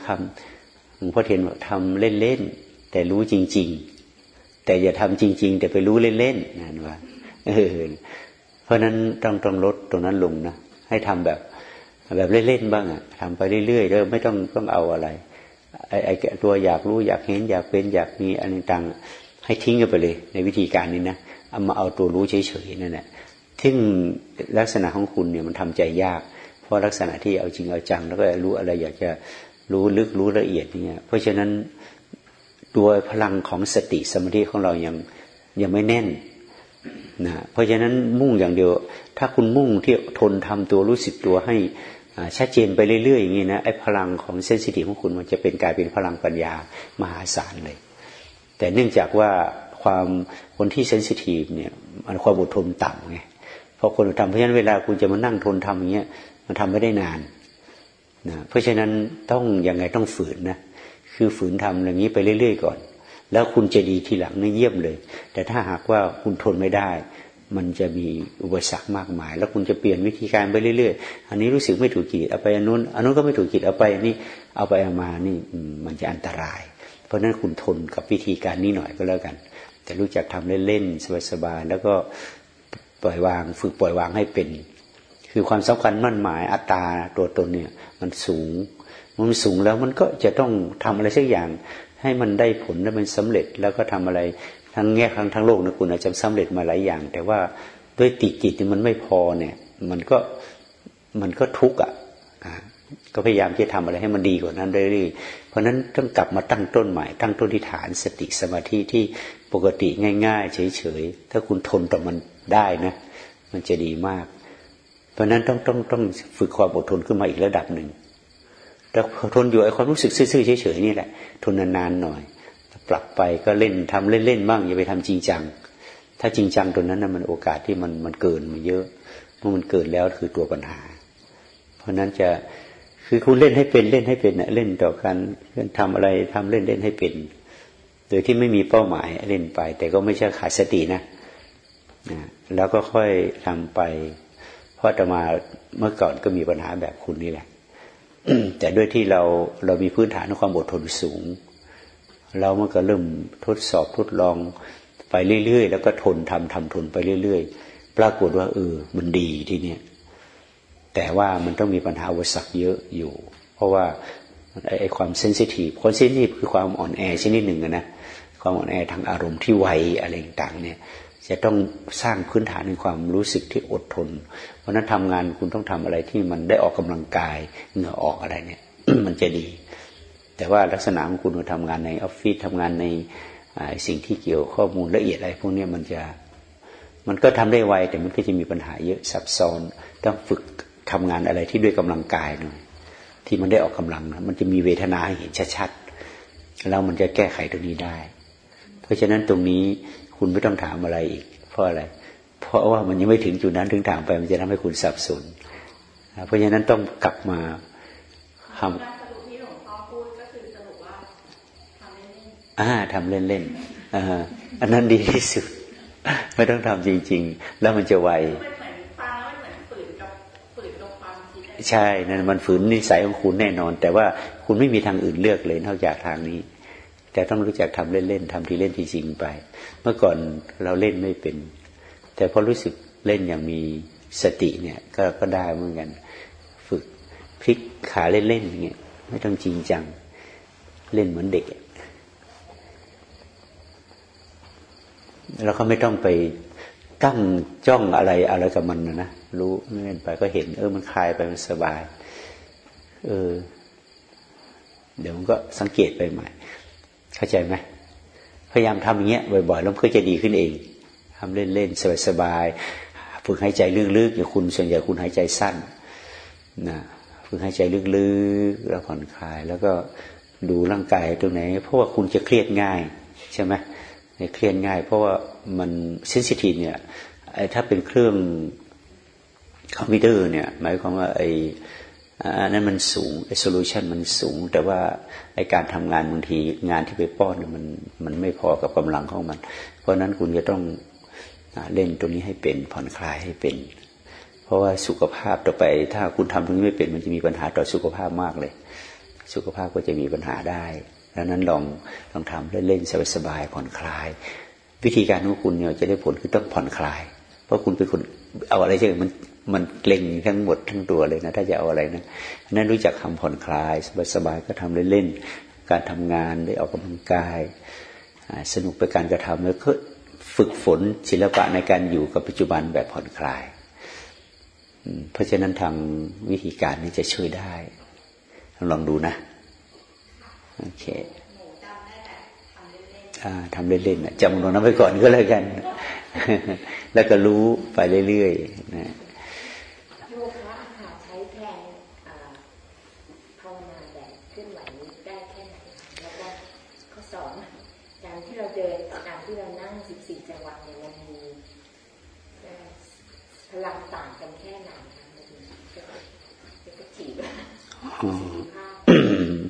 คำหลวงพ่อเทียนบอกทำเล่นๆแต่รู้จริง ๆ แต่อย่าทำจริง ๆ แต่ไปรู้เล่นๆนั่นว่าเออเพราะนั้นต้องต้องลดตรงนั้นลงนะให้ทำแบบแบบเล่นๆบ้างอะทำไปเรื่อยๆแล้วไม่ต้องต้องเอาอะไรไอ้ไอ้ตัวอยากรู้อยากเห็นอยากเป็นอยากมีอะไรต่าง ให้ทิ้งกันไปเลย ในวิธีการนี้นะเอามาเอาตัวรู้เฉยๆนั่นแหละซึ่งลักษณะของคุณเนี่ยมันทำใจยาก เพราะลักษณะที่เอาจริงเอาจัง แล้วก็รู้อะไรอยากจะรู้ลึกรู้ละเอียดเนี่ย เพราะฉะนั้นตัวพลังของสติสมาธิของเรายังยังไม่แน่นนะเพราะฉะนั้นมุ่งอย่างเดียว ถ้าคุณมุ่งที่ทนทำตัวรู้สึกตัวให้ชัดเจนไปเรื่อยๆอย่างนี้นะไอ้พลังของเซนซิของคุณมันจะเป็นกลายเป็นพลังปัญญามหาศาลเลย แต่เนื่องจากว่าความคนที่เซนซิทีฟเนี่ยมันความอดทนต่ำไงพอคนทำเพราะฉะนั้นเวลาคุณจะมานั่งทนทำอย่างเงี้ยมันทำไม่ได้นานนะเพราะฉะนั้นต้องยังไงต้องฝืนนะคือฝืนทำอย่างนี้ไปเรื่อย ๆ ก่อน แล้วคุณจะดีทีหลังนี่เยี่ยมเลย แต่ถ้าหากว่าคุณทนไม่ได้ มันจะมีอุปสรรคมากมาย แล้วคุณจะเปลี่ยนวิธีการไปเรื่อยๆ อันนี้รู้สึกไม่ถูกจิตเอาไปอันนู้นอันนู้นก็ไม่ถูกจิตเอาไปนี่เอาไปเอามานี่มันจะอันตราย เพราะนั้นคุณทนกับวิธีการนี้หน่อยก็แล้วกัน แต่รู้จักทำเล่นๆสบายๆแล้วก็ปล่อยวาง ฝึกปล่อยวางให้เป็น คือความสำคัญมั่นหมายอัตตาตัวตนเนี่ย มันสูงมันสูงแล้วมันก็จะต้องทำอะไรสักอย่าง ให้มันได้ผลและมันสำเร็จแล้วก็ทำอะไรทั้งแง่ทั้งทั้งโลกนะคุณอาจจะสำเร็จมาหลายอย่าง แต่ว่าด้วยติจิตมันไม่พอเนี่ย มันก็มันก็ทุกข์อะ ก็พยายามจะทำอะไรให้มันดีกว่านั้นเรื่อยๆเพราะนั้นต้องกลับมาตั้งต้นใหม่ ตั้งต้นที่ฐานสติสมาธิที่ปกติง่าย ๆ เฉยๆถ้าคุณทนต่อมันได้นะ มันจะดีมาก เพราะนั้นต้องต้องต้องฝึกความอดทนขึ้นมาอีกระดับหนึ่งแต่ทนอยู่ไอ้ความรู้สึกซื่อๆเฉยๆนี่แหละทนนานๆหน่อยปรับไปก็เล่นทำเล่นๆบ้างอย่าไปทำจริงจังถ้าจริงจังตัวนั้นนะมันโอกาสที่มันมันเกินมาเยอะเมื่อมันเกินแล้วคือตัวปัญหา เพราะนั้นจะ คือคุณเล่นให้เป็นเล่นให้เป็นเล่นต่อกันทำอะไรทำเล่นเล่นให้เป็น โดยที่ไม่มีเป้าหมายเล่นไป แต่ก็ไม่ใช่ขาดสตินะนะแล้วก็ค่อยทำไปเพราะจะมาเมื่อก่อนก็มีปัญหาแบบคุณนี่แหละแต่ด้วยที่เราเรามีพื้นฐานของความอดทนสูง เรามันก็เริ่มทดสอบทดลองไปเรื่อยๆ แล้วก็ทนทำทำทนไปเรื่อย ๆ ปรากฏว่าเออมันดีทีเนี้ย แต่ว่ามันต้องมีปัญหาอุปสรรคเยอะอยู่ เพราะว่าไอ้ความเซนซิทีฟความเซนซิทีฟคือความอ่อนแอชนิดหนึ่งนะความอ่อนแอทางอารมณ์ที่ไวอะไรต่างเนี่ยจะต้องสร้างพื้นฐานในความรู้สึกที่อดทน เพราะนั้นทำงานคุณต้องทำอะไรที่มันได้ออกกำลังกายเหงื่อออกอะไรเนี่ย มันจะดี แต่ว่าลักษณะของคุณทำงานในออฟฟิศทำงานในสิ่งที่เกี่ยวข้อมูลละเอียดอะไรพวกนี้มันจะมันก็ทำได้ไวแต่มันก็จะมีปัญหาเยอะซับซ้อนต้องฝึก ทำงานอะไรที่ด้วยกำลังกายหน่อยที่มันได้ออกกำลังนะมันจะมีเวทนาให้เห็นชัดๆแล้วมันจะแก้ไขตรงนี้ได้ เพราะฉะนั้นตรงนี้คุณไม่ต้องถามอะไรอีก เพราะอะไร เพราะว่ามันยังไม่ถึงจุดนั้นถึงถามไป มันจะทำให้คุณสับสน เพราะฉะนั้นต้องกลับมาทำอ่าทำเล่นๆอ่าอันนั้นดีที่สุด ไม่ต้องทำจริง ๆ แล้วมันจะไว ใช่นั่นมันฝืนนิสัยของคุณแน่นอน แต่ว่าคุณไม่มีทางอื่นเลือกเลยนอกจากทางนี้ แต่ต้องรู้จักทำเล่นๆทำทีเล่นทีจริงไป เมื่อก่อนเราเล่นไม่เป็น แต่พอรู้สึกเล่นอย่างมีสติเนี่ยก็ก็ได้เหมือนกัน ฝึกพลิกขาเล่นๆอย่างเงี้ยไม่ต้องจริงจัง เล่นเหมือนเด็ก แล้วก็ไม่ต้องไปตั้งจ้องอะไรอะไรกับมันนะนะ รู้เล่นไปก็เห็น เออมันคลายไปมันสบาย เออ เดี๋ยวมันก็สังเกตไปใหม่ เข้าใจไหมพยายามทำอย่างเงี้ยบ่อยๆแล้วมันก็จะดีขึ้นเองทำเล่นๆสบายๆฝึกหายใจลึกๆอย่างคุณส่วนใหญ่คุณหายใจสั้นนะฝึกหายใจลึกๆแล้วผ่อนคลาย แล้วก็ดูร่างกายตรงไหน เพราะว่าคุณจะเครียดง่ายใช่ไหมเครียดง่าย เพราะว่ามัน sensitive เนี่ยถ้าเป็นเครื่อง คอมพิวเตอร์เนี่ยหมายความว่าไอ้อันนั้นมันสูงไอ้ resolution มันสูง แต่ว่าไอ้การทำงานบางทีงานที่ไปป้อนมันมันไม่พอกับกำลังของมัน เพราะนั้นคุณจะต้องเล่นตรงนี้ให้เป็นผ่อนคลายให้เป็น เพราะว่าสุขภาพต่อไป ถ้าคุณทำตรงนี้ไม่เป็นมันจะมีปัญหาต่อสุขภาพมากเลย สุขภาพก็จะมีปัญหาได้ดังนั้นลองลองทำเล่นๆสบายๆผ่อนคลาย วิธีการของคุณเนี่ยจะได้ผลคือต้องผ่อนคลาย เพราะคุณเป็นคนเอาอะไรใช่นมัน มันเกร็งทั้งหมดทั้งตัวเลยนะ ถ้าจะเอาอะไรนะนั้นรู้จักคำผ่อนคลาย สบายๆก็ทำเล่นๆการทำงานได้ออกกำลังกายสนุกไปการกระทำแล้วก็ฝึกฝนศิลปะในการอยู่กับปัจจุบันแบบผ่อนคลาย เพราะฉะนั้นทางวิธีการนี้จะช่วยได้ ลองดูนะ โอเคทำเล่นๆจำตรงนั้นไปก่อนก็แล้วกัน แล้วก็รู้ไปเรื่อยๆนะ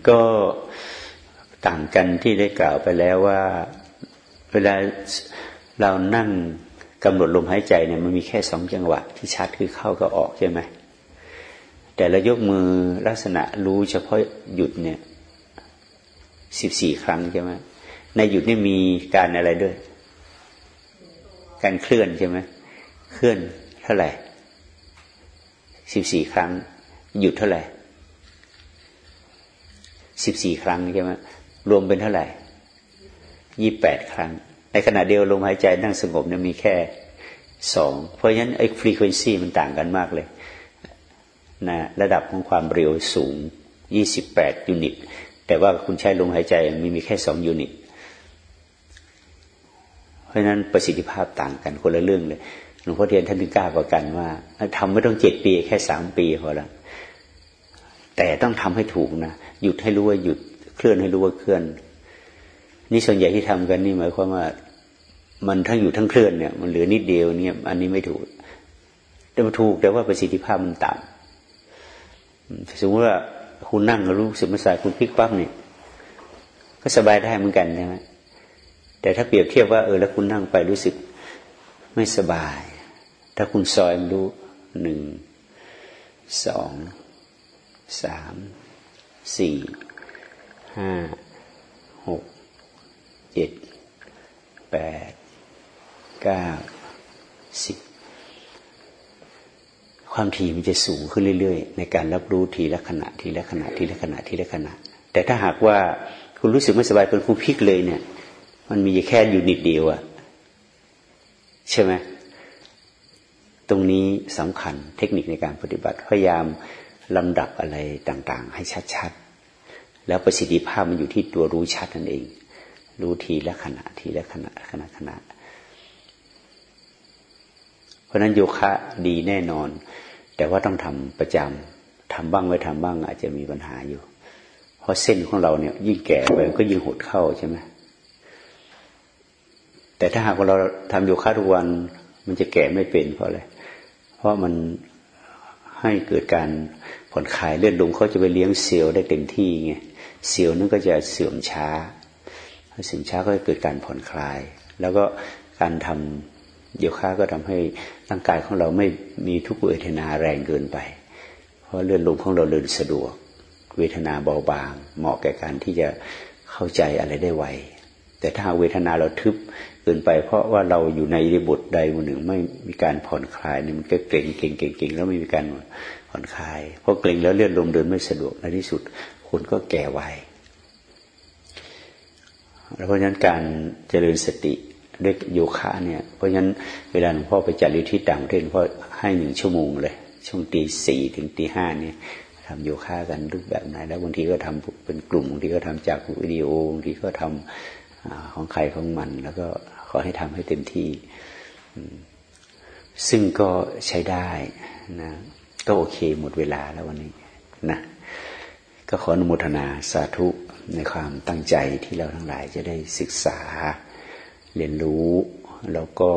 ก็ต่างกันที่ได้กล่าวไปแล้วว่า เวลาเรานั่งกำหนดลมหายใจเนี่ยมันมีแค่สองจังหวะ ที่ชัดคือเข้ากับออกใช่ไหมแต่ละยกมือลักษณะรู้เฉพาะหยุดเนี่ยสิบสี่ครั้งใช่ไหมในหยุดนี่มีการอะไรด้วย การเคลื่อนใช่ไหมเคลื่อนเท่าไหร่สิบสี่ครั้ง หยุดเท่าไหร่ สิบสี่ครั้งใช่ไหมรวมเป็นเท่าไหร่ยี่แปดครั้ง ในขณะเดียวลมหายใจนั่งสงบเนี่ยมีแค่สองเพราะฉะนั้นไอ้ฟรีควนซีมันต่างกันมากเลยนะระดับของความเร็วสูงยี่สิบแปดยูนิต แต่ว่าคุณใช้ลมหายใจมีมีแค่สองยูนิต เพราะฉะนั้นประสิทธิภาพต่างกันคนละเรื่องเลยหลวงพ่อเทียนท่านถึงกล้าประกันว่าทำไม่ต้องเจ็ดปีแค่สามปีพอละ แต่ต้องทำให้ถูกนะหยุดให้รู้ว่าหยุดเคลื่อนให้รู้ว่าเคลื่อน นี่ส่วนใหญ่ที่ทำกันนี่หมายความว่า มันทั้งอยู่ทั้งเคลื่อนเนี่ย มันเหลือนิดเดียวเนี่ย อันนี้ไม่ถูก แต่มันถูกแต่ว่าประสิทธิภาพมันต่ำสมมติว่าคุณนั่งรู้สึกไม่สายคุณพลิกปั๊บเนี่ยก็สบายได้เหมือนกันใช่ไหมแต่ถ้าเปรียบเทียบว่าเออแล้วคุณนั่งไปรู้สึกไม่สบาย ถ้าคุณซอยมันรู้หนึ่งสอง สามสี่ห้าหกเจ็ดแปดเก้าสิบความถี่มันจะสูงขึ้นเรื่อยๆ ในการรับรู้ทีละขณะทีละขณะทีละขณะทีละขณะ แต่ถ้าหากว่าคุณรู้สึกไม่สบายเป็นคุณพลิกเลยเนี่ย มันมีแค่อยู่นิดเดียวอะใช่ไหมตรงนี้สำคัญเทคนิคในการปฏิบัติพยายาม ลำดับอะไรต่างๆ ให้ชัดๆ แล้วประสิทธิภาพมันอยู่ที่ตัวรู้ชัดนั่นเอง รู้ทีละขณะทีละขณะขณะขณะ เพราะนั้นโยคะดีแน่นอน แต่ว่าต้องทำประจำทำบ้างไม่ทำบ้างอาจจะมีปัญหาอยู่ เพราะเส้นของเราเนี่ย ยิ่งแก่ไปก็ยิ่งหดเข้าใช่ไหมแต่ถ้าหากว่าเราทำโยคะทุกวันมันจะแก่ไม่เป็นเพราะอะไร เพราะมัน ให้เกิดการผ่อนคลายเลือดลมเขาจะไปเลี้ยงเซลล์ได้เต็มที่ไงเซลล์นั้นก็จะเสื่อมช้าเสื่อมช้าก็จะเกิดการผ่อนคลาย แล้วก็การทำโยคะก็ทำให้ร่างกายของเราไม่มีทุกเวทนาแรงเกินไป เพราะเลือดลมของเราเดินสะดวก เวทนาเบาบาง เหมาะแก่การที่จะเข้าใจอะไรได้ไวแต่ถ้าเวทนาเราทึบ เกินไป เพราะว่าเราอยู่ในบทใดบทหนึ่งไม่มีการผ่อนคลายนี่มันก็เก่งเก่งเก่งเก่งแล้วไม่มีการผ่อนคลายเพราะเกร็งแล้วเลือดลมเดินไม่สะดวกในที่สุด คนก็แก่ไวแล้วเพราะฉะนั้นการเจริญสติด้วยโยคะเนี่ย เพราะฉะนั้นเวลาหลวงพ่อไปจัดริที่ต่างประเทศพ่อให้หนึ่งชั่วโมงเลย ช่วงตีสี่ถึงตีห้าเนี่ยทำโยคะกันรูปแบบไหน แล้วบางทีก็ทำเป็นกลุ่มบางทีก็ทำจากวิดีโอบางทีก็ทำของใครของมันแล้วก็ ขอให้ทำให้เต็มที่ ซึ่งก็ใช้ได้นะก็โอเคหมดเวลาแล้ววันนี้นะก็ขออนุโมทนาสาธุในความตั้งใจที่เราทั้งหลายจะได้ศึกษาเรียนรู้ แล้วก็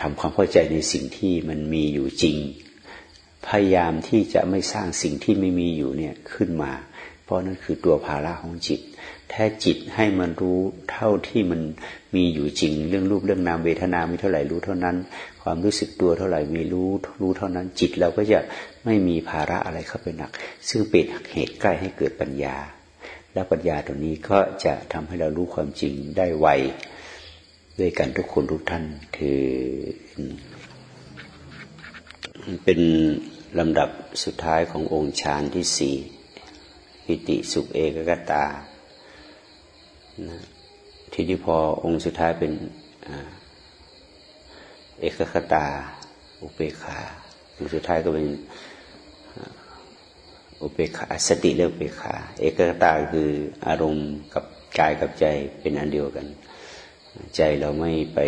ทำความเข้าใจในสิ่งที่มันมีอยู่จริง พยายามที่จะไม่สร้างสิ่งที่ไม่มีอยู่เนี่ยขึ้นมา เพราะนั่นคือตัวภาระของจิต แท้จิตให้มันรู้เท่าที่มันมีอยู่จริง เรื่องรูปเรื่องนามเวทนามีเท่าไหร่รู้เท่านั้น ความรู้สึกตัวเท่าไหร่มีรู้รู้เท่านั้น จิตเราก็จะไม่มีภาระอะไรเข้าไปหนัก ซึ่งเป็นเหตุใกล้ให้เกิดปัญญา และปัญญาตรงนี้ก็จะทำให้เรารู้ความจริงได้ไวด้วยกันทุกคนทุกท่านคือเป็นลำดับสุดท้ายขององค์ฌานที่สี่ปิติสุขเอกกตา นะทีนี้พอองค์สุดท้ายเป็นเอกคตา อุเบกขาองค์สุดท้ายก็เป็นอุเบกขาสติเรื่องอุเบกขาเอกคตาคืออารมณ์กับกายกับใจเป็นอันเดียวกัน ใจเราไม่ไป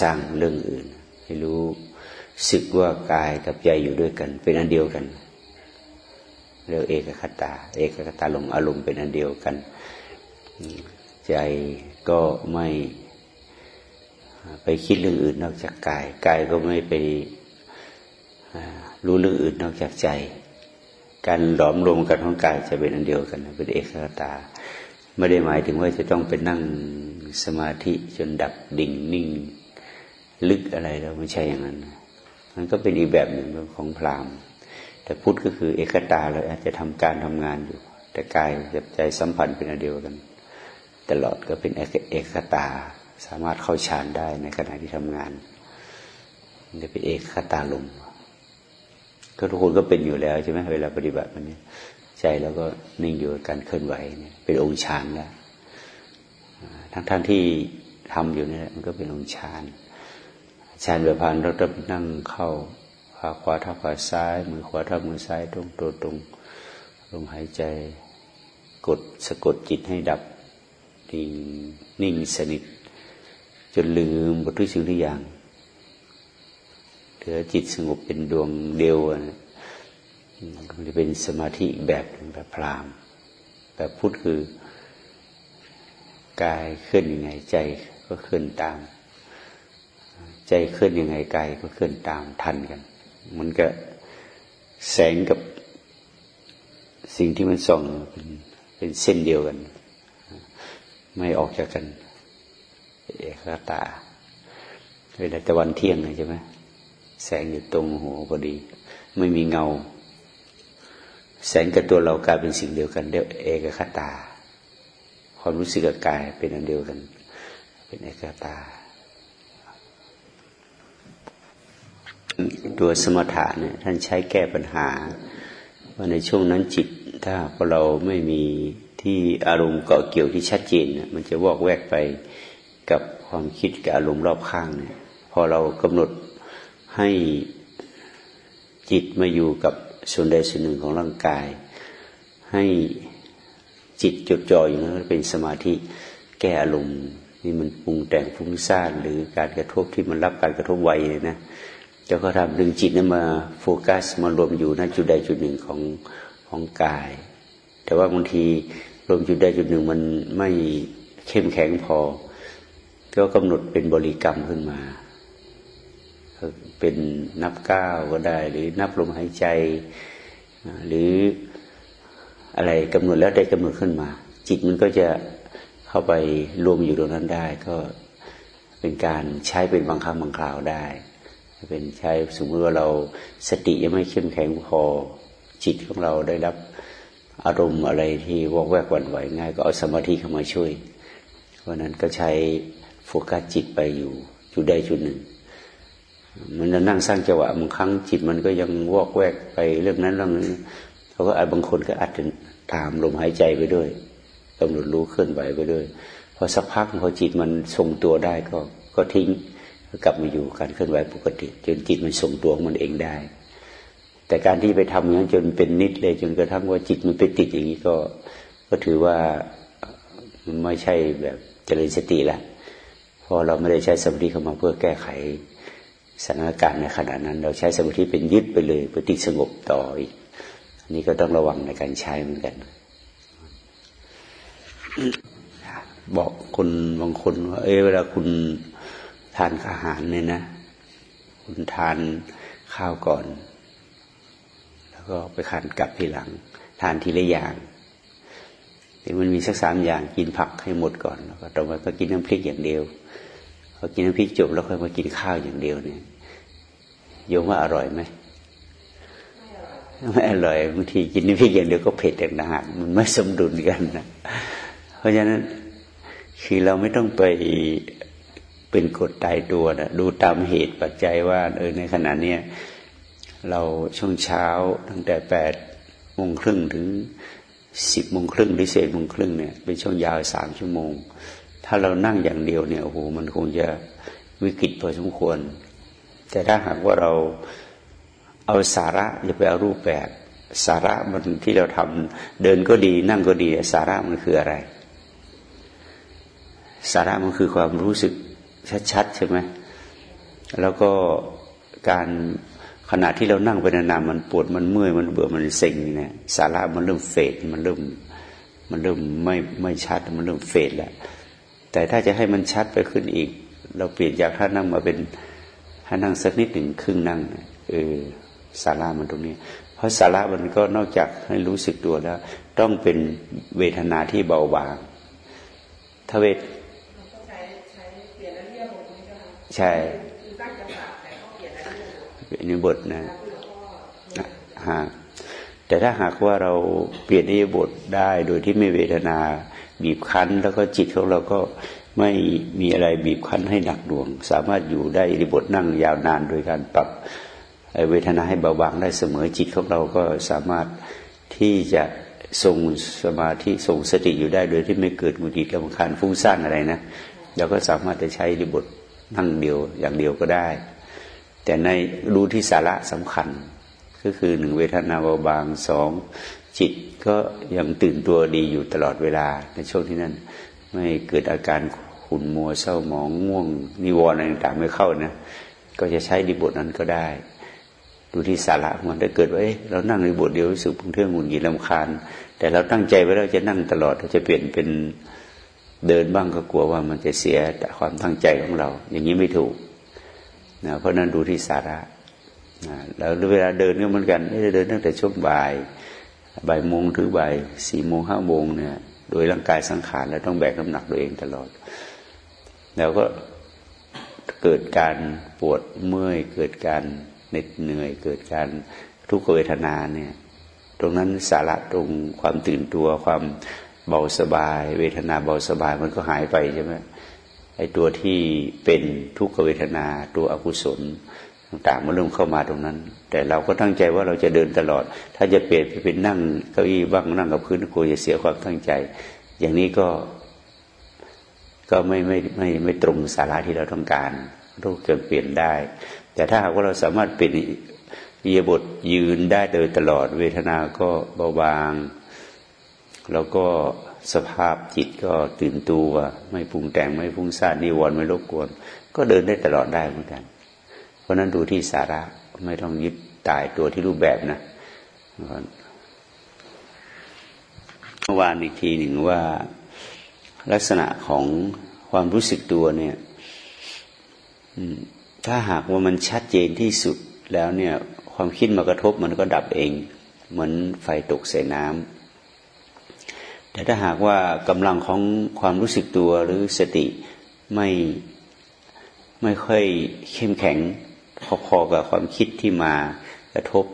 สร้างเรื่องอื่น ให้รู้สึกว่ากายกับใจอยู่ด้วยกัน เป็นอันเดียวกันเรียกเอกคตา เอกคตาลงอารมณ์เป็นอันเดียวกัน ใจก็ไม่ไปคิดเรื่องอื่นนอกจากกาย กายก็ไม่ไปรู้เรื่องอื่นนอกจากใจ การหลอมรวมกันของกายจะเป็นอันเดียวกัน เป็นเอกคตา ไม่ได้หมายถึงว่าจะต้องไปนั่งสมาธิจนดับดิ่งนิ่ง ลึกอะไรแล้วไม่ใช่อย่างนั้นมันก็เป็นอีกแบบหนึ่งของพราหมณ์ แต่พุทธก็คือเอกตาเราอาจจะทำการทำงานอยู่ แต่กายกับใจสัมพันธ์เป็นอันเดียวกัน ตลอดก็เป็นเอกตา สามารถเข้าฌานได้ในขณะที่ทำงานจะเป็นเอกตาลมก็ทุกคนก็เป็นอยู่แล้วใช่ไหมเวลาปฏิบัติมันนี้ใจเราก็นิ่งอยู่กับการเคลื่อนไหวเนี่ยเป็นองค์ฌานแล้วทั้งท่านที่ทำอยู่นี่มันก็เป็นองค์ฌานฌานแบบพันเราต้องนั่งเข้าขาขวาทับขาซ้าย มือขวาทับมือซ้ายตรงตัวตรงลมหายใจ กดสะกดจิตให้ดับ นิ่งนิ่งสนิท จนลืมบททุกสิ่งทุกอย่างเหลือจิตสงบเป็นดวงเดียวนะมันจะเป็นสมาธิแบบแบบพรามแบบพุทธคือกายเคลื่อนยังไงใจก็เคลื่อนตาม ใจเคลื่อนยังไงกายก็เคลื่อนตามทันกัน มันก็แสงกับสิ่งที่มันส่องเป็นเป็นเส้นเดียวกัน ไม่ออกจากกัน เอกตาเวลาตะวันเที่ยงใช่ไหมแสงอยู่ตรงหัวพอดี ไม่มีเงา แสงกับตัวเรากลายเป็นสิ่งเดียวกันเรียกเอกคตา ความรู้สึกกับกายเป็นอันเดียวกัน เป็นเอกตา ตัวสมถะเนี่ยท่านใช้แก้ปัญหาว่าในช่วงนั้นจิตถ้าพอเราไม่มี ที่อารมณ์เกาะเกี่ยวที่ชัดเจนมันจะวอกแวกไปกับความคิดกับอารมณ์รอบข้างเนี่ยพอเรากำหนดให้จิตมาอยู่กับส่วนใดส่วนหนึ่งของร่างกาย ให้จิตจดจ่ออยู่นั้นเป็นสมาธิแก้อารมณ์นี่มันปรุงแต่งฟุ้งซ่านหรือการกระทบที่มันรับการกระทบไวเลยนะจะก็ทำดึงจิตนั้นมาโฟกัสมารวมอยู่ณจุดใดจุดหนึ่งของของกาย แต่ว่าบางที รวมจุดใดจุดหนึ่งมันไม่เข้มแข็งพอ ก็กำหนดเป็นบริกรรมขึ้นมา เป็นนับก้าวก็ได้ หรือนับลมหายใจ หรืออะไรกำหนดแล้วได้กำหนดขึ้นมา จิตมันก็จะเข้าไปรวมอยู่ตรงนั้นได้ ก็เป็นการใช้เป็นบางครั้งบางคราวได้ เป็นใช้สมมติว่าเราสติยังไม่เข้มแข็งพอจิตของเราได้รับ อารมณ์อะไรที่วอกแวกวันไหวง่าย ก็เอาสมาธิเข้ามาช่วย เพราะนั้นก็ใช้โฟกัสจิตไปอยู่จุดใดจุดหนึ่ง มันจะนั่งสร้างจังหวะบางครั้งจิตมันก็ยังวอกแวกไปเรื่องนั้นเรื่องนี้เขาก็อาจบางคนก็อาจจะตามลมหายใจไปด้วยกำหนดรู้เคลื่อนไหวไปด้วยพอสักพักพอจิตมันทรงตัวได้ก็ก็ทิ้งกลับมาอยู่การเคลื่อนไหวปกติ จนจิตมันส่งตัวมันเองได้ แต่การที่ไปทำอย่างนั้นจนเป็นนิดเลยจนกระทั่งว่าจิตมันไปติดอย่างนี้ก็ ก็ถือว่ามันไม่ใช่แบบเจริญสติแล้วพอเราไม่ได้ใช้สมาธิเข้ามาเพื่อแก้ไขสถานการณ์ในขณะนั้น เราใช้สมาธิเป็นยึดไปเลยเพื่อติดสงบต่ออีกอันนี้ก็ต้องระวังในการใช้เหมือนกัน บอกคนบางคนว่า เออเวลาคุณทานอาหารเนี่ยนะ คุณทานข้าวก่อน ก็ไปขันกลับทีหลัง ทานทีละอย่างแต่มันมีสักสามอย่างกินผักให้หมดก่อนแล้วก็ต่อมาก็กินน้ำพริกอย่างเดียวพอกินน้ำพริกจบแล้วค่อยมากินข้าวอย่างเดียวเนี่ยโยมว่าอร่อยไหมไม่อร่อยบางทีกินน้ำพริกอย่างเดียวก็เผ็ดอย่างหนักมันไม่สมดุลกันนะเพราะฉะนั้นคือเราไม่ต้องไปเป็นกฎตายตัวนะดูตามเหตุปัจจัยว่าเออในขณะเนี้ย เราช่วงเช้าตั้งแต่แปดโมงครึ่งถึงสิบโมงครึ่งหรือเศษโมงครึ่งเนี่ยเป็นช่วงยาวสามชั่วโมง ถ้าเรานั่งอย่างเดียวเนี่ยโอ้โหมันคงจะวิกฤตพอสมควร แต่ถ้าหากว่าเราเอาสาระอย่าไปเอารูปแบบ สาระมันที่เราทำเดินก็ดี นั่งก็ดีสาระมันคืออะไร สาระมันคือความรู้สึกชัดๆใช่ไหมแล้วก็การ ขณะที่เรานั่งไปนานๆมันปวดมันเมื่อยมันเบื่อมันเซ็งเนี่ยสาระมันเริ่มเฟดมันเริ่มมันเริ่มไม่ไม่ชัดมันเริ่มเฟดแล้วแต่ถ้าจะให้มันชัดไปขึ้นอีก เราเปลี่ยนจากท่านั่งมาเป็นท่านั่งสักนิดหนึ่งครึ่งนั่งเออสาระมันตรงนี้ เพราะสาระมันก็นอกจากให้รู้สึกตัวแล้ว ต้องเป็นเวทนาที่เบาบางถ้าเวทใช่ ในบทนะฮะแต่ถ้าหากว่าเราเปลี่ยนนิบทได้โดยที่ไม่เวทนาบีบคั้น แล้วก็จิตของเราก็ไม่มีอะไรบีบคั้นให้หนักหน่วง สามารถอยู่ได้ในบทนั่งยาวนานโดยการปรับเวทนาให้เบาบางได้เสมอจิตของเราก็สามารถที่จะทรงสมาธิทรงสติอยู่ได้ โดยที่ไม่เกิดมุติกรรมคานฟุ้งซ่านอะไรนะเราก็สามารถจะใช้ในบทนั่งเดียวอย่างเดียวก็ได้ แต่ในรู้ที่สาระสำคัญ ก็คือหนึ่งเวทนาเบาบางสองจิตก็ยังตื่นตัวดีอยู่ตลอดเวลาในช่วงที่นั้นไม่เกิดอาการขุ่นมัวเศร้าหมองง่วง นิวรณ์อะไรต่างไม่เข้านะ ก็จะใช้ดีบทนั้นก็ได้ ดูที่สาระมันถ้าเกิดว่าเรานั่งในบทเดียวรู้สึกพุ่งเทื่องหงุดหงิดลำคาญ แต่เราตั้งใจไว้แล้วจะนั่งตลอดเราจะเปลี่ยนเป็นเดินบ้างก็กลัวว่ามันจะเสียความตั้งใจของเรา อย่างนี้ไม่ถูก นะเพราะนั้นดูที่สาระนะแล้วเวลาเดินก็เหมือนกันไม่ได้เดินตั้งแต่ช่วงบ่ายบ่ายโมงถึงบ่ายสี่โมงห้าโมงเนี่ย โดยร่างกายสังขารแล้วต้องแบกน้ำหนักตัวเองตลอด แล้วก็เกิดการปวดเมื่อยเกิดการเหน็ดเหนื่อย เกิดการทุกขเวทนาเนี่ย ตรงนั้นสาระตรงความตื่นตัวความเบาสบาย เวทนาเบาสบายมันก็หายไปใช่ไหม ไอ้ตัวที่เป็นทุกขเวทนา ตัวอกุศลต่างๆมันเริ่มเข้ามาตรงนั้น แต่เราก็ตั้งใจว่าเราจะเดินตลอด ถ้าจะเปลี่ยนไปเป็นนั่งเก้าอี้บ้างนั่งกับพื้นกลัวจะเสียความตั้งใจ อย่างนี้ก็ก็ไม่ไม่ไม่ไม่ตรงสาระที่เราต้องการรูปเกิดเปลี่ยนได้ แต่ถ้าหากว่าเราสามารถเป็นเยียบทยืนได้โดยตลอดเวทนาก็เบาบาง แล้วก็ สภาพจิตก็ตื่นตัว ไม่พุงแต่งไม่พุงซ่านนิวรณ์ไม่รบกวน ก็เดินได้ตลอดได้เหมือนกัน เพราะนั้นดูที่สาระไม่ต้องยึดตายตัวที่รูปแบบนะเมื่อวานอีกทีหนึ่งว่าลักษณะของความรู้สึกตัวเนี่ยถ้าหากว่ามันชัดเจนที่สุดแล้วเนี่ย ความคิดมากระทบมันก็ดับเอง เหมือนไฟตกใส่น้ำ แต่ถ้าหากว่ากำลังของความรู้สึกตัวหรือสติไม่ไม่ค่อยเข้มแข็งพอๆกับความคิดที่มากระทบ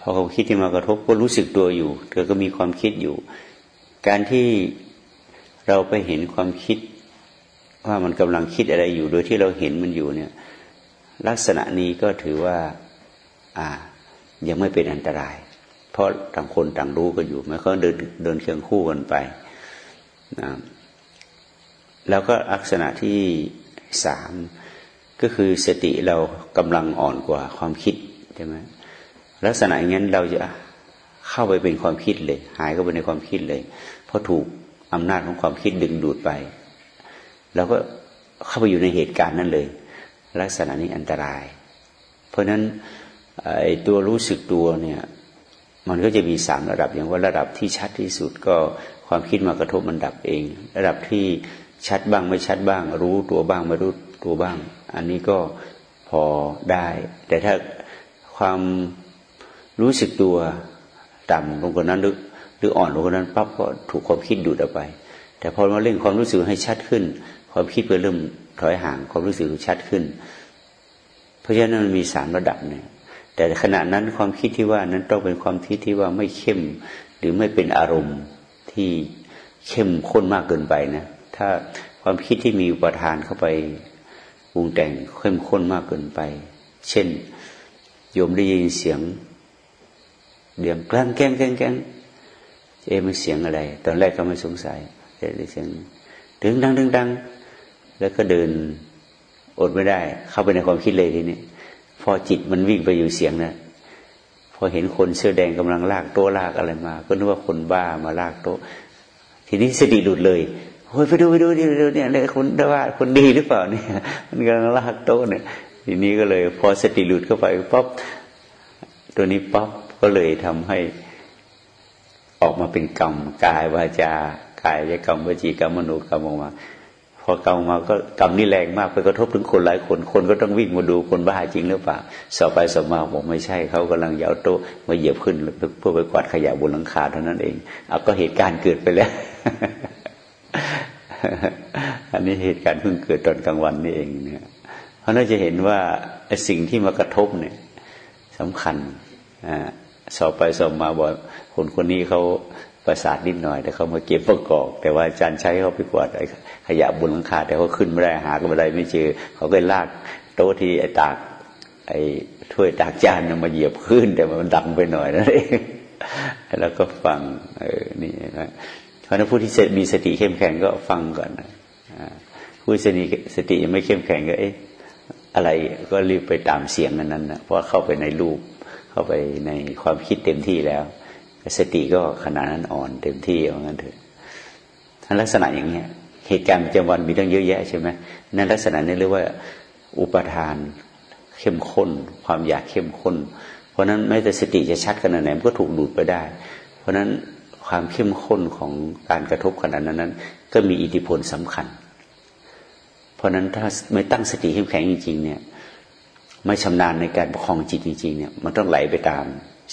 พอความคิดที่มากระทบก็รู้สึกตัวอยู่เธอก็มีความคิดอยู่ การที่เราไปเห็นความคิดว่ามันกำลังคิดอะไรอยู่ โดยที่เราเห็นมันอยู่เนี่ย ลักษณะนี้ก็ถือว่า อ่า ยังไม่เป็นอันตราย พราะต่างคนต่างรู้กันอยู่มันก็เดินเดินเคียงคู่กันไปนะแล้วก็ลักษณะที่สามก็คือสติเรากำลังอ่อนกว่าความคิดใช่ไหมลักษณะอย่างนั้นเราจะเข้าไปเป็นความคิดเลย หายเข้าไปในความคิดเลย เพราะถูกอำนาจของความคิดดึงดูดไปเราก็เข้าไปอยู่ในเหตุการณ์นั้นเลย ลักษณะนี้อันตราย เพราะฉะนั้นไอ้ตัวรู้สึกตัวเนี่ย มันก็จะมีสามระดับอย่างว่าระดับที่ชัดที่สุดก็ความคิดมากระทบมันดับเอง ระดับที่ชัดบ้างไม่ชัดบ้าง รู้ตัวบ้างไม่รู้ตัวบ้าง อันนี้ก็พอได้ แต่ถ้าความรู้สึกตัวต่ำลงกว่านั้นหรือหรืออ่อนลงกว่านั้นปั๊บก็ถูกความคิดดูดออกไป แต่พอมาเร่งความรู้สึกให้ชัดขึ้น ความคิดก็เริ่มถอยห่างความรู้สึกชัดขึ้น เพราะฉะนั้นมันมีสามระดับเนี่ย แต่ขณะนั้นความคิดที่ว่านั้นต้องเป็นความคิดที่ว่าไม่เข้ม หรือไม่เป็นอารมณ์ที่เข้มข้นมากเกินไปนะ ถ้าความคิดที่มีอุปทานเข้าไปปรุงแต่งเข้มข้นมากเกินไป เช่น โยมได้ยินเสียงเดียงกลางแก้งแก้งแก้งเอ๊ะมันเสียงอะไร ตอนแรกก็ไม่สงสัยแต่ได้เสียงดึงดังดึงดังแล้วก็เดินอดไม่ได้ เข้าไปในความคิดเลยทีนี้ พอจิตมันวิ่งไปอยู่เสียงนะพอเห็นคนเสื้อแดงกำลังลากโต๊ะลากอะไรมา ก็นึกว่าคนบ้ามาลากโต๊ะ ทีนี้สติหลุดเลยโอ้ยไปดูไปดูดิดูเนี่ยคนว่าคนดีหรือเปล่าเนี่ย มันกำลังลากโต๊ะเนี่ย ทีนี้ก็เลย พอสติหลุดเข้าไปป๊อบตัวนี้ป๊อบก็เลยทำให้ออกมาเป็นกรรมกายวาจากายกรรมวจีกรรมมโนกรรมออกมา อกรรมมาก็กรรมนี่แรงมากไปกระทบถึงคนหลายคน คนก็ต้องวิ่งมาดูคนบ้าจริงหรือเปล่าสอบไปสอบมาบอกไม่ใช่เขากำลังยาวโต๊ะมาเหยียบขึ้นเพื่อไปกวาดขยะบนหลังคาเท่านั้นเองเอาก็เหตุการณ์เกิดไปแล้ว อันนี้เหตุการณ์เพิ่งเกิดตอนกลางวันนี่เองเนี่ยเพราะน่าจะเห็นว่าสิ่งที่มากระทบเนี่ยสำคัญอ่าสอบไปสอบมาบอกคนคนนี้เขา ประสาทนิดหน่อยแต่เขามาเก็บประกอบ แต่ว่าอาจารย์ใช้เขาไปกวาดขยะบนหลังคาแต่เขาขึ้นไม่ได้หาก็ไม่ได้ไม่เจอ เขาก็ลากโต๊ะที่ไอ้ตาก ไอ้ถ้วยตากจานมาเหยียบขึ้น แต่มันดังไปหน่อยนั่นเองแล้วก็ฟังเออนี่นะเพราะนั้นผู้ที่มีสติเข้มแข็งก็ฟังก่อนนะผู้สติสติยังไม่เข้มแข็งก็เอ๊ะอะไรก็รีบไปตามเสียงนั้นนะเพราะเข้าไปในรูปเข้าไปในความคิดเต็มที่แล้ว สติก็ขนาดนั้นอ่อนเต็มที่เอางั้นเถอะทั้นลักษณะอย่างเงี้ยเหตุการณ์ประจำวันมีตั้งเยอะแยะใช่ไหมนั่นลักษณะนี้เรียกว่าอุปทานเข้มข้น ความอยากเข้มข้น เพราะนั้นแม้แต่สติจะชัดขนาดไหนมันก็ถูกดูดไปได้ เพราะนั้นความเข้มข้นของการกระทบขนาดนั้นนั้น ก็มีอิทธิพลสำคัญ เพราะนั้นถ้าไม่ตั้งสติเข้มแข็งจริง ๆ เนี่ย ไม่ชำนาญในการประคองจิตจริงๆเนี่ยมันต้องไหลไปตาม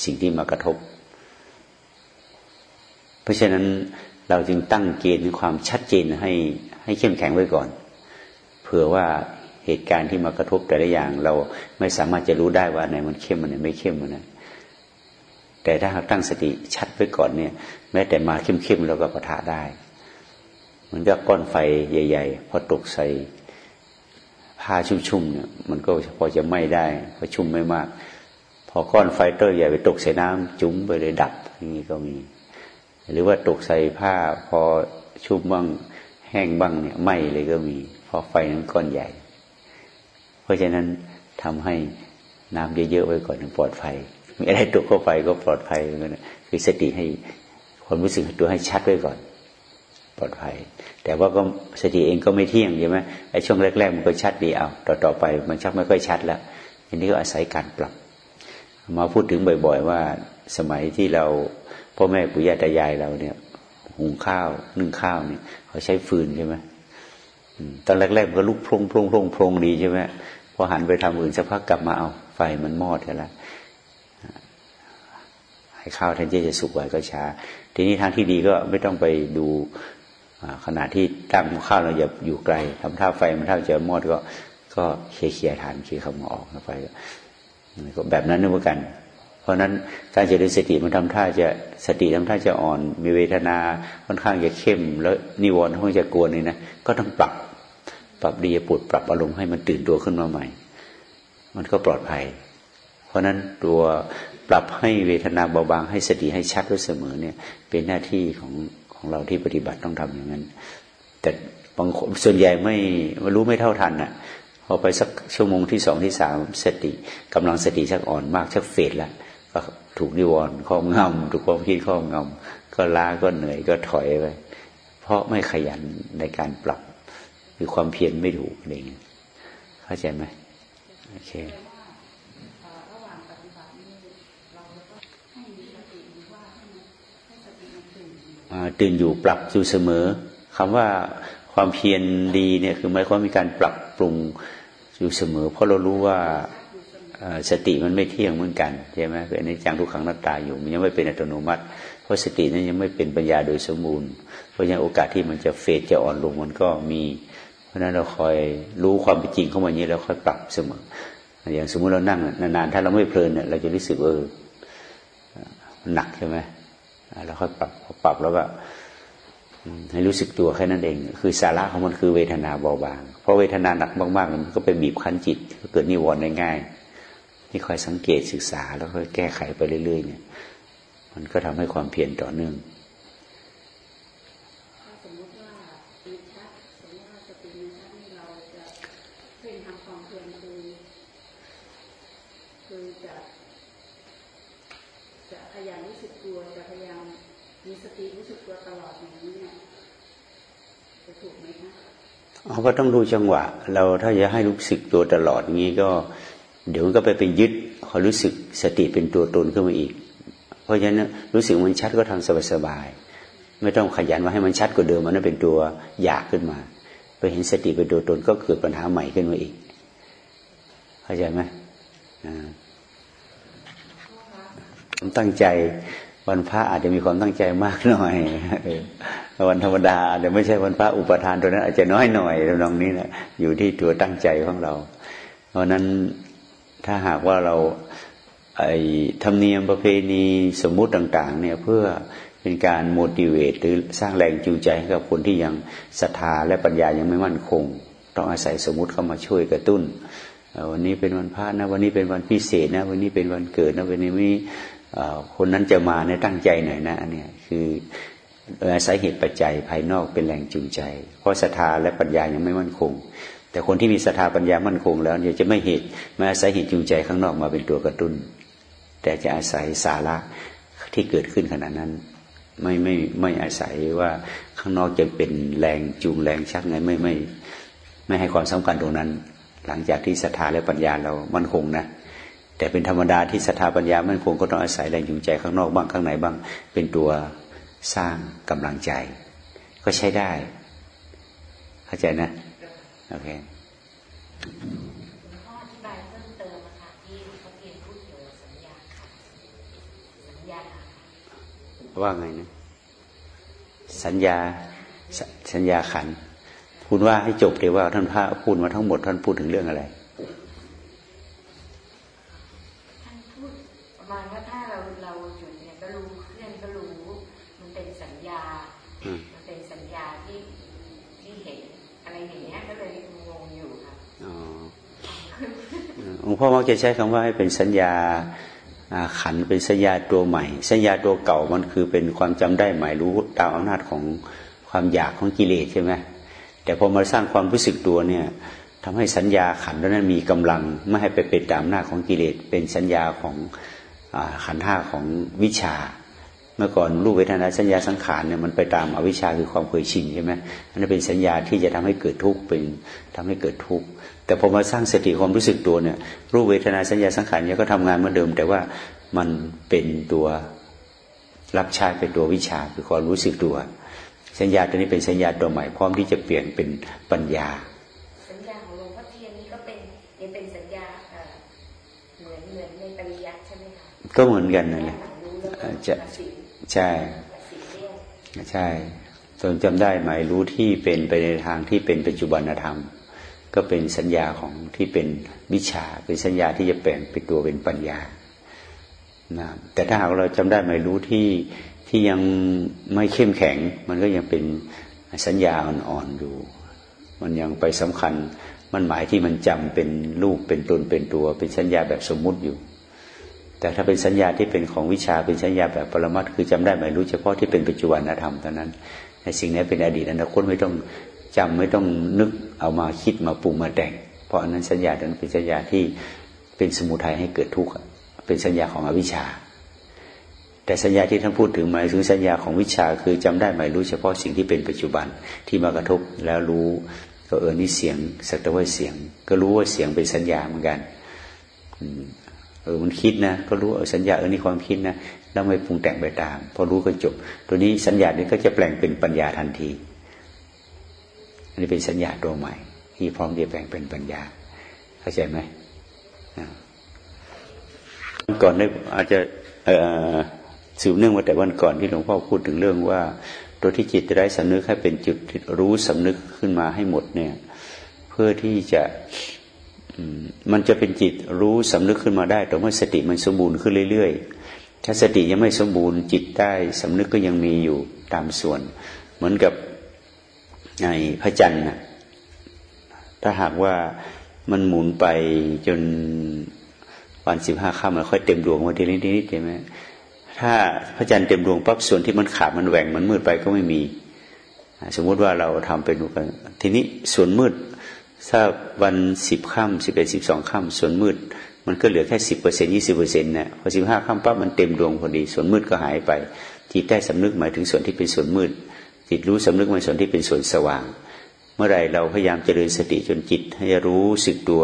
สิ่งที่มากระทบ เพราะฉะนั้นเราจึงตั้งเกณฑ์ความชัดเจนให้ให้เข้มแข็งไว้ก่อน เผื่อว่าเหตุการณ์ที่มากระทบแต่ละอย่าง เราไม่สามารถจะรู้ได้ว่าไหนมันเข้มมันไหนไม่เข้มมันนะแต่ถ้าเราตั้งสติชัดไว้ก่อนเนี่ย แม้แต่มาเข้มๆเราก็ปะทะได้เหมือนกับก้อนไฟใหญ่ ๆ พอตกใส่ผ้าชุ่มๆเนี่ยมันก็พอจะไหม้ได้พอชุ่มไม่มาก พอก้อนไฟเตอร์ใหญ่ไปตกใส่น้ำจุ๋มไปเลยดับอย่างนี้ก็มี หรือว่าตกใส่ผ้าพอชุ่มบ้างแห้งบ้างเนี่ยไหม้เลยก็มีเพราะไฟนั้นก้อนใหญ่ เพราะฉะนั้นทำให้น้ำเยอะๆไว้ก่อนถึงปลอดภัยมีอะไรตกเข้าไปก็ปลอดภัยนคือสติให้ความรู้สึกตัวให้ชัดไว้ก่อน ปลอดภัย แต่ว่าก็สติเองก็ไม่เที่ยงใช่ไหมไอ้ช่วงแรกๆมันก็ชัดดีเอาต่อต่อไปมันชักไม่ค่อยชัดแล้วอันนี้ก็อาศัยการปรับ มาพูดถึงบ่อย ๆ ว่าสมัยที่เรา พ่อแม่ปู่ย่าตายายเราเนี่ยหุงข้าวนึ่งข้าวเนี่ยเขาใช้ฟืนใช่ไหมตอนแรกๆมันก็ลุกพลงพลงพลงพลงดีใช่ไหมพอหันไปทำอื่นสักพักกลับมาเอาไฟมันมอดแล้วให้ข้าวแทนที่จะสุกไว้ก็ช้า ทีนี้ทางที่ดีก็ไม่ต้องไปดูขณะที่ตั้งข้าวเราอย่าอยู่ไกลทำท่าไฟมันเท่าจะมอดก็ ก็เคลียร์ฐานเคลียร์คำออกไปก็แบบนั้นนึกว่ากัน เพราะนั้นการเจริญสติมันทำท่าจะสติทำท่าจะอ่อน มีเวทนาค่อนข้างจะเข้ม แล้วนิวรณ์ค่อนข้างจะกวนนี่นะก็ต้องปรับปรับดีปวดปรับอารมณ์ให้มันตื่นตัวขึ้นมาใหม่ มันก็ปลอดภัย เพราะนั้นตัวปรับให้เวทนาเบาบางให้สติให้ชัดไว้เสมอเนี่ย เป็นหน้าที่ของของเราที่ปฏิบัติต้องทำอย่างนั้น แต่บางคนส่วนใหญ่ไม่รู้ไม่เท่าทันอะพอไปสักชั่วโมงที่สองที่สามสติกำลังสติชักอ่อนมากชักเฟดแล้ว ถูกนิวรณ์ครอบงำถูกความคิดครอบงำก็ล้าก็เหนื่อยก็ถอยไปเพราะไม่ขยันในการปรับหรือความเพียรไม่ถูกอะไรเงี้ยเข้าใจไหมโอเคตื่นอยู่ปรับอยู่เสมอคำว่าความเพียรดีเนี่ยคือหมายความมีการปรับปรุงอยู่เสมอ เพราะเรารู้ว่า สติมันไม่เที่ยงเหมือนกันใช่ไหมเป็นในจังทุกขังนัตตาอยู่ มันยังไม่เป็นอัตโนมัติ เพราะสตินั้นยังไม่เป็นปัญญาโดยสมบูรณ์ เพราะฉะนั้นโอกาสที่มันจะเฟดจะอ่อนลงมันก็มี เพราะนั้นเราคอยรู้ความเป็นจริงเข้ามาอย่างนี้แล้วค่อยปรับเสมอ อย่างสมมุติเรานั่งนานๆถ้าเราไม่เพลินเนี่ยเราจะรู้สึกเออหนักใช่ไหมเราค่อยปรับปรับแล้วก็ให้รู้สึกตัวแค่นั้นเอง คือสาระของมันคือเวทนาเบาบาง เพราะเวทนาหนักมากๆมันก็ไปบีบคั้นจิตเกิดนิวรณ์ได้ง่าย ที่คอยสังเกตศึกษา แล้วค่อยแก้ไขไปเรื่อย ๆ เนี่ย มันก็ทำให้ความเพียรต่อเนื่องเขาก็ต้องดูจังหวะ เราถ้าจะให้รู้สึกตัวตลอดงี้ก็ เดี๋ยวมันก็ไปเป็นยึดพอรู้สึกสติเป็นตัวตนขึ้นมาอีก เพราะฉะนั้นรู้สึกมันชัดก็ทำสบายๆไม่ต้องขยันว่าให้มันชัดกว่าเดิมมันนั่นเป็นตัวอยากขึ้นมาไปเห็นสติเป็นตัวตนก็เกิดปัญหาใหม่ขึ้นมาอีก เข้าใจไหมผมตั้งใจวันพระอาจจะมีความตั้งใจมากหน่อยวันธรรมดาอาจจะไม่ใช่วันพระอุปทานตัวนั้นอาจจะน้อยหน่อยตรงนี้นะอยู่ที่ตัวตั้งใจของเรา เพราะนั้น ถ้าหากว่าเราไอ้ธรรมเนียมประเพณีสมมุติต่าง ๆ เนี่ยเพื่อเป็นการโมดิเวตหรือสร้างแรงจูงใจให้กับคนที่ยังศรัทธาและปัญญายังไม่มั่นคง ต้องอาศัยสมมุติเข้ามาช่วยกระตุ้นวันนี้เป็นวันพระนะวันนี้เป็นวันพิเศษนะวันนี้เป็นวันเกิดนะวันนี้คนนั้นจะมาเนี่ยตั้งใจหน่อยนะอันนี้คืออาศัยเหตุปัจจัยภายนอกเป็นแรงจูงใจ เพราะศรัทธาและปัญญายังไม่มั่นคง แต่คนที่มีศรัทธาปัญญามั่นคงแล้วเนี่ยจะไม่เหตุไม่อาศัยเหตุจูงใจข้างนอกมาเป็นตัวกระตุ้น แต่จะอาศัยสาระที่เกิดขึ้นขณะนั้น ไม่ไม่ไม่อาศัยว่าข้างนอกจะเป็นแรงจูงแรงชักไงไม่ไม่ไม่ให้ความสำคัญตรงนั้น หลังจากที่ศรัทธาและปัญญาเรามั่นคงนะแต่เป็นธรรมดาที่ศรัทธาปัญญามั่นคงก็ต้องอาศัยแรงจูงใจข้างนอกบ้างข้างในบ้าง เป็นตัวสร้างกำลังใจ ก็ใช้ได้ เข้าใจนะ โอเคว่าไงนะสัญญาสัญญาขันคุณว่าให้จบเลยว่าท่านพระพูดมาทั้งหมดท่านพูดถึงเรื่องอะไร งพ่อมักจะใช้คำว่าให้เป็นสัญญาขันเป็นสัญญาตัวใหม่ สัญญาตัวเก่ามันคือเป็นความจำได้หมายรู้ตามอำนาจของความอยากของกิเลสใช่ไหมแต่พอมาสร้างความรู้สึกตัวเนี่ยทำให้สัญญาขันนั้นมีกำลังไม่ให้ไปเป็นตามอำนาจของกิเลสเป็นสัญญาของขันห้าของวิชา เมื่อก่อนรูปเวทนาสัญญาสังขารเนี่ยมันไปตามอวิชชาคือความเคยชินใช่ไหมอันนั้นเป็นสัญญาที่จะทำให้เกิดทุกข์เป็นทำให้เกิดทุกข์ แต่พอมาสร้างสติความรู้สึกตัวเนี่ยรูปเวทนาสัญญาสังขารเนี่ยก็ทำงานเหมือนเดิม แต่ว่ามันเป็นตัวรับใช้เป็นตัววิชาคือความรู้สึกตัว สัญญาตัวนี้เป็นสัญญาตัวใหม่พร้อมที่จะเปลี่ยนเป็นปัญญา สัญญาของหลวงพ่อเทียนนี้ก็เป็นยังเป็นสัญญาเหมือนเหมือนในปริยัติใช่ไหมคะก็เหมือนกันนั่นแหละจะใช่ใช่จนจำได้หมายรู้ที่เป็นไปในทางที่เป็นปัจจุบันธรรม ก็เป็นสัญญาของที่เป็นวิชา เป็นสัญญาที่จะแปลงเป็นตัวเป็นปัญญานะแต่ถ้าหากเราจำได้ไม่รู้ที่ที่ยังไม่เข้มแข็ง มันก็ยังเป็นสัญญาอ่อนๆอยู่ มันยังไปสำคัญ มันหมายที่มันจำเป็นรูปเป็นตนเป็นตัว เป็นสัญญาแบบสมมุติอยู่ แต่ถ้าเป็นสัญญาที่เป็นของวิชาเป็นสัญญาแบบปรมัตคือจำได้ไม่รู้เฉพาะที่เป็นปัจจุบันธรรมเท่านั้นในสิ่งนี้เป็นอดีตอนาคตไม่ต้องจำไม่ต้องนึก เอามาคิดมาปรุงมาแต่ง เพราะอันนั้นสัญญานั้นเป็นสัญญาที่เป็นสมุทัยให้เกิดทุกข์เป็นสัญญาของอวิชชา แต่สัญญาที่ท่านพูดถึงหมายถึงสัญญาของวิชาคือจำได้หมายรู้เฉพาะสิ่งที่เป็นปัจจุบันที่มากระทบแล้วรู้ก็เออนี่เสียงสักแต่ว่าเสียง ก็รู้ว่าเสียงเป็นสัญญาเหมือนกันเออมันคิดนะ ก็รู้เออสัญญาเออนี่ความคิดนะแล้วไม่ปรุงแต่งไปตาม พอรู้ก็จบ ตัวนี้สัญญานี้ก็จะแปลงเป็นปัญญาทันที นนี้เป็นสัญญาตัวใหม่ ที่พร้อมที่จะแปลงเป็นปัญญา เข้าใจไหมก่อนได้อาจจะสืบเนื่องมาแต่วันก่อนที่หลวงพ่อพูดถึงเรื่องว่า ตัวที่จิตไร้สำนึกให้เป็นจุดรู้สำนึกขึ้นมาให้หมดเนี่ย เพื่อที่จะมันจะเป็นจิตรู้สำนึกขึ้นมาได้แต่เมื่อสติมันสมบูรณ์ขึ้นเรื่อยๆ ถ้าสติยังไม่สมบูรณ์ จิตได้สำนึกก็ยังมีอยู่ตามส่วน เหมือนกับ ในพระจันทร์นะถ้าหากว่ามันหมุนไปจนวันสิบห้าค่ำมันค่อยเต็มดวงมาทีนิดนิดใช่ไหมถ้าพระจันทร์เต็มดวงปั๊บส่วนที่มันขาดมันแหว่งมันมืดไปก็ไม่มี สมมุติว่าเราทำเป็นกันทีนี้ส่วนมืดถ้าวันสิบค่ำสิบเอ็ดสิบสองค่ำส่วนมืด มันก็เหลือแค่สิบเปอร์เซ็นยี่สิบเปอร์เซ็นต์นะพอสิบห้าค่ำปั๊บมันเต็มดวงพอดี ส่วนมืดก็หายไปจิตได้สำนึกหมายถึงส่วนที่เป็นส่วนมืด จิตรู้สำนึกในส่วนที่เป็นส่วนสว่าง เมื่อไรเราพยายามเจริญสติจนจิต ให้รู้สึกตัว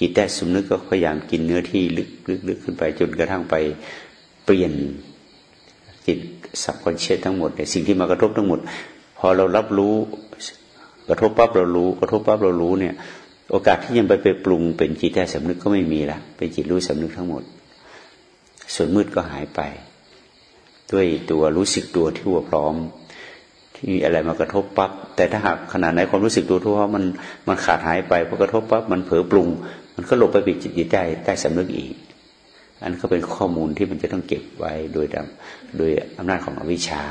จิตได้สำนึกก็พยายามกินเนื้อที่ลึกลึกขึ้นไปจนกระทั่งไปเปลี่ยนจิตสับคอนเชียทั้งหมดเนี่ยสิ่งที่มากระทบทั้งหมด พอเรารับรู้กระทบปั๊บเรารู้ กระทบปั๊บเรารู้เนี่ย โอกาสที่ยังไปไปปรุงเป็นจิตได้สำนึกก็ไม่มีละเป็นจิตรู้สำนึกทั้งหมด ส่วนมืดก็หายไป ด้วยตัวรู้สึกตัวที่วัวพร้อม มีอะไรมากระทบปั๊บแต่ถ้าหากขนาดไหนความรู้สึกตัวทั่วมันมันขาดหายไปพอกระทบปั๊บมันเผลอปรุง มันก็หลบไปป็นจิตได้ได้สำนึกอีก อันก็เป็นข้อมูลที่มันจะต้องเก็บไว้โดยโดยอำนาจของอวิชชา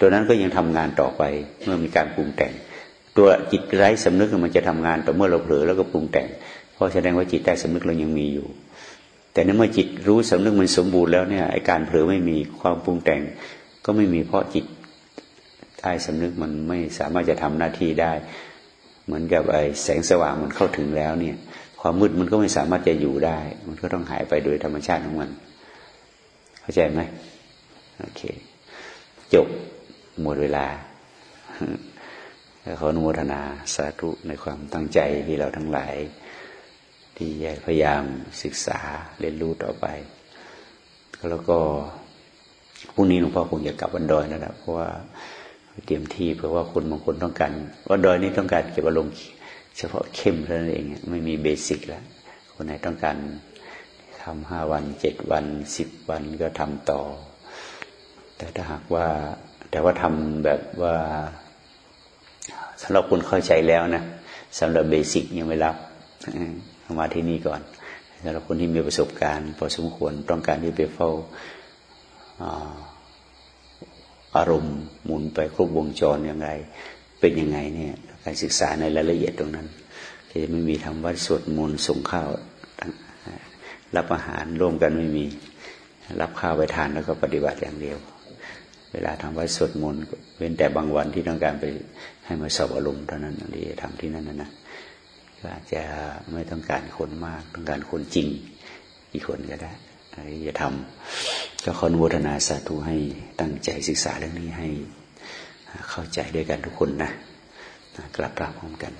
ตัวนั้นก็ยังทำงานต่อไปเมื่อมีการปรุงแต่ง ตัวจิตไร้สำนึกมันจะทำงานแต่เมื่อเราเผลอแล้วก็ปรุงแต่ง เพราะแสดงว่าจิตใต้สำนึกเรายังมีอยู่ แต่ในเมื่อจิตรู้สำนึกมันสมบูรณ์แล้วเนี่ยไอการเผลอไม่มีความปรุงแต่งก็ไม่มีเพราะจิต ใต้สำนึกมันไม่สามารถจะทำหน้าที่ได้ เหมือนกับไอ้แสงสว่างมันเข้าถึงแล้วเนี่ย ความมืดมันก็ไม่สามารถจะอยู่ได้ มันก็ต้องหายไปโดยธรรมชาติของมัน เข้าใจไหมโอเค จบหมดเวลาขออนุโมทนาสาธุในความตั้งใจที่เราทั้งหลาย ที่พยายามศึกษาเรียนรู้ต่อไป แล้วก็พรุ่งนี้หลวงพ่อคงจะกลับวันดอยนะครับเพราะว่า เตรียมที่เพราะว่าคนบางคนต้องการวันดอยนี้ต้องการเก็บอารมณ์เฉพาะเข้มเท่านั้นเองไม่มีเบสิกแล้วคนไหนต้องการทำห้าวันเจ็ดวันสิบวันก็ทำต่อ แต่ถ้าหากว่าแต่ว่าทำแบบว่าสำหรับคนเข้าใจแล้วนะสำหรับเบสิกยังไม่รับมาที่นี่ก่อนสำหรับคนที่มีประสบการณ์พอสมควรต้องการที่ไปเฝ้า อารมณ์หมุนไปครบวงจรอย่างไรเป็นยังไงเนี่ยการศึกษาในรายละเอียดตรงนั้นที่ไม่มีทำวัดสวดมนต์ส่งข้าวรับอาหารร่วมกันไม่มีรับข้าวไปทานแล้วก็ปฏิบัติอย่างเดียว เวลาทำวัดสวดมนต์เว้นแต่บางวันที่ต้องการไปให้มาสอบอารมณ์เท่านั้นที่ทำที่นั่นนะนะก็อาจจะไม่ต้องการคนมากต้องการคนจริงอีกคนก็ได้ ที่จะทำก็ขอนุโมทนาสาธุให้ตั้งใจศึกษาเรื่องนี้ให้เข้าใจด้วยกันทุกคนนะกลับกลับพร้อมกัน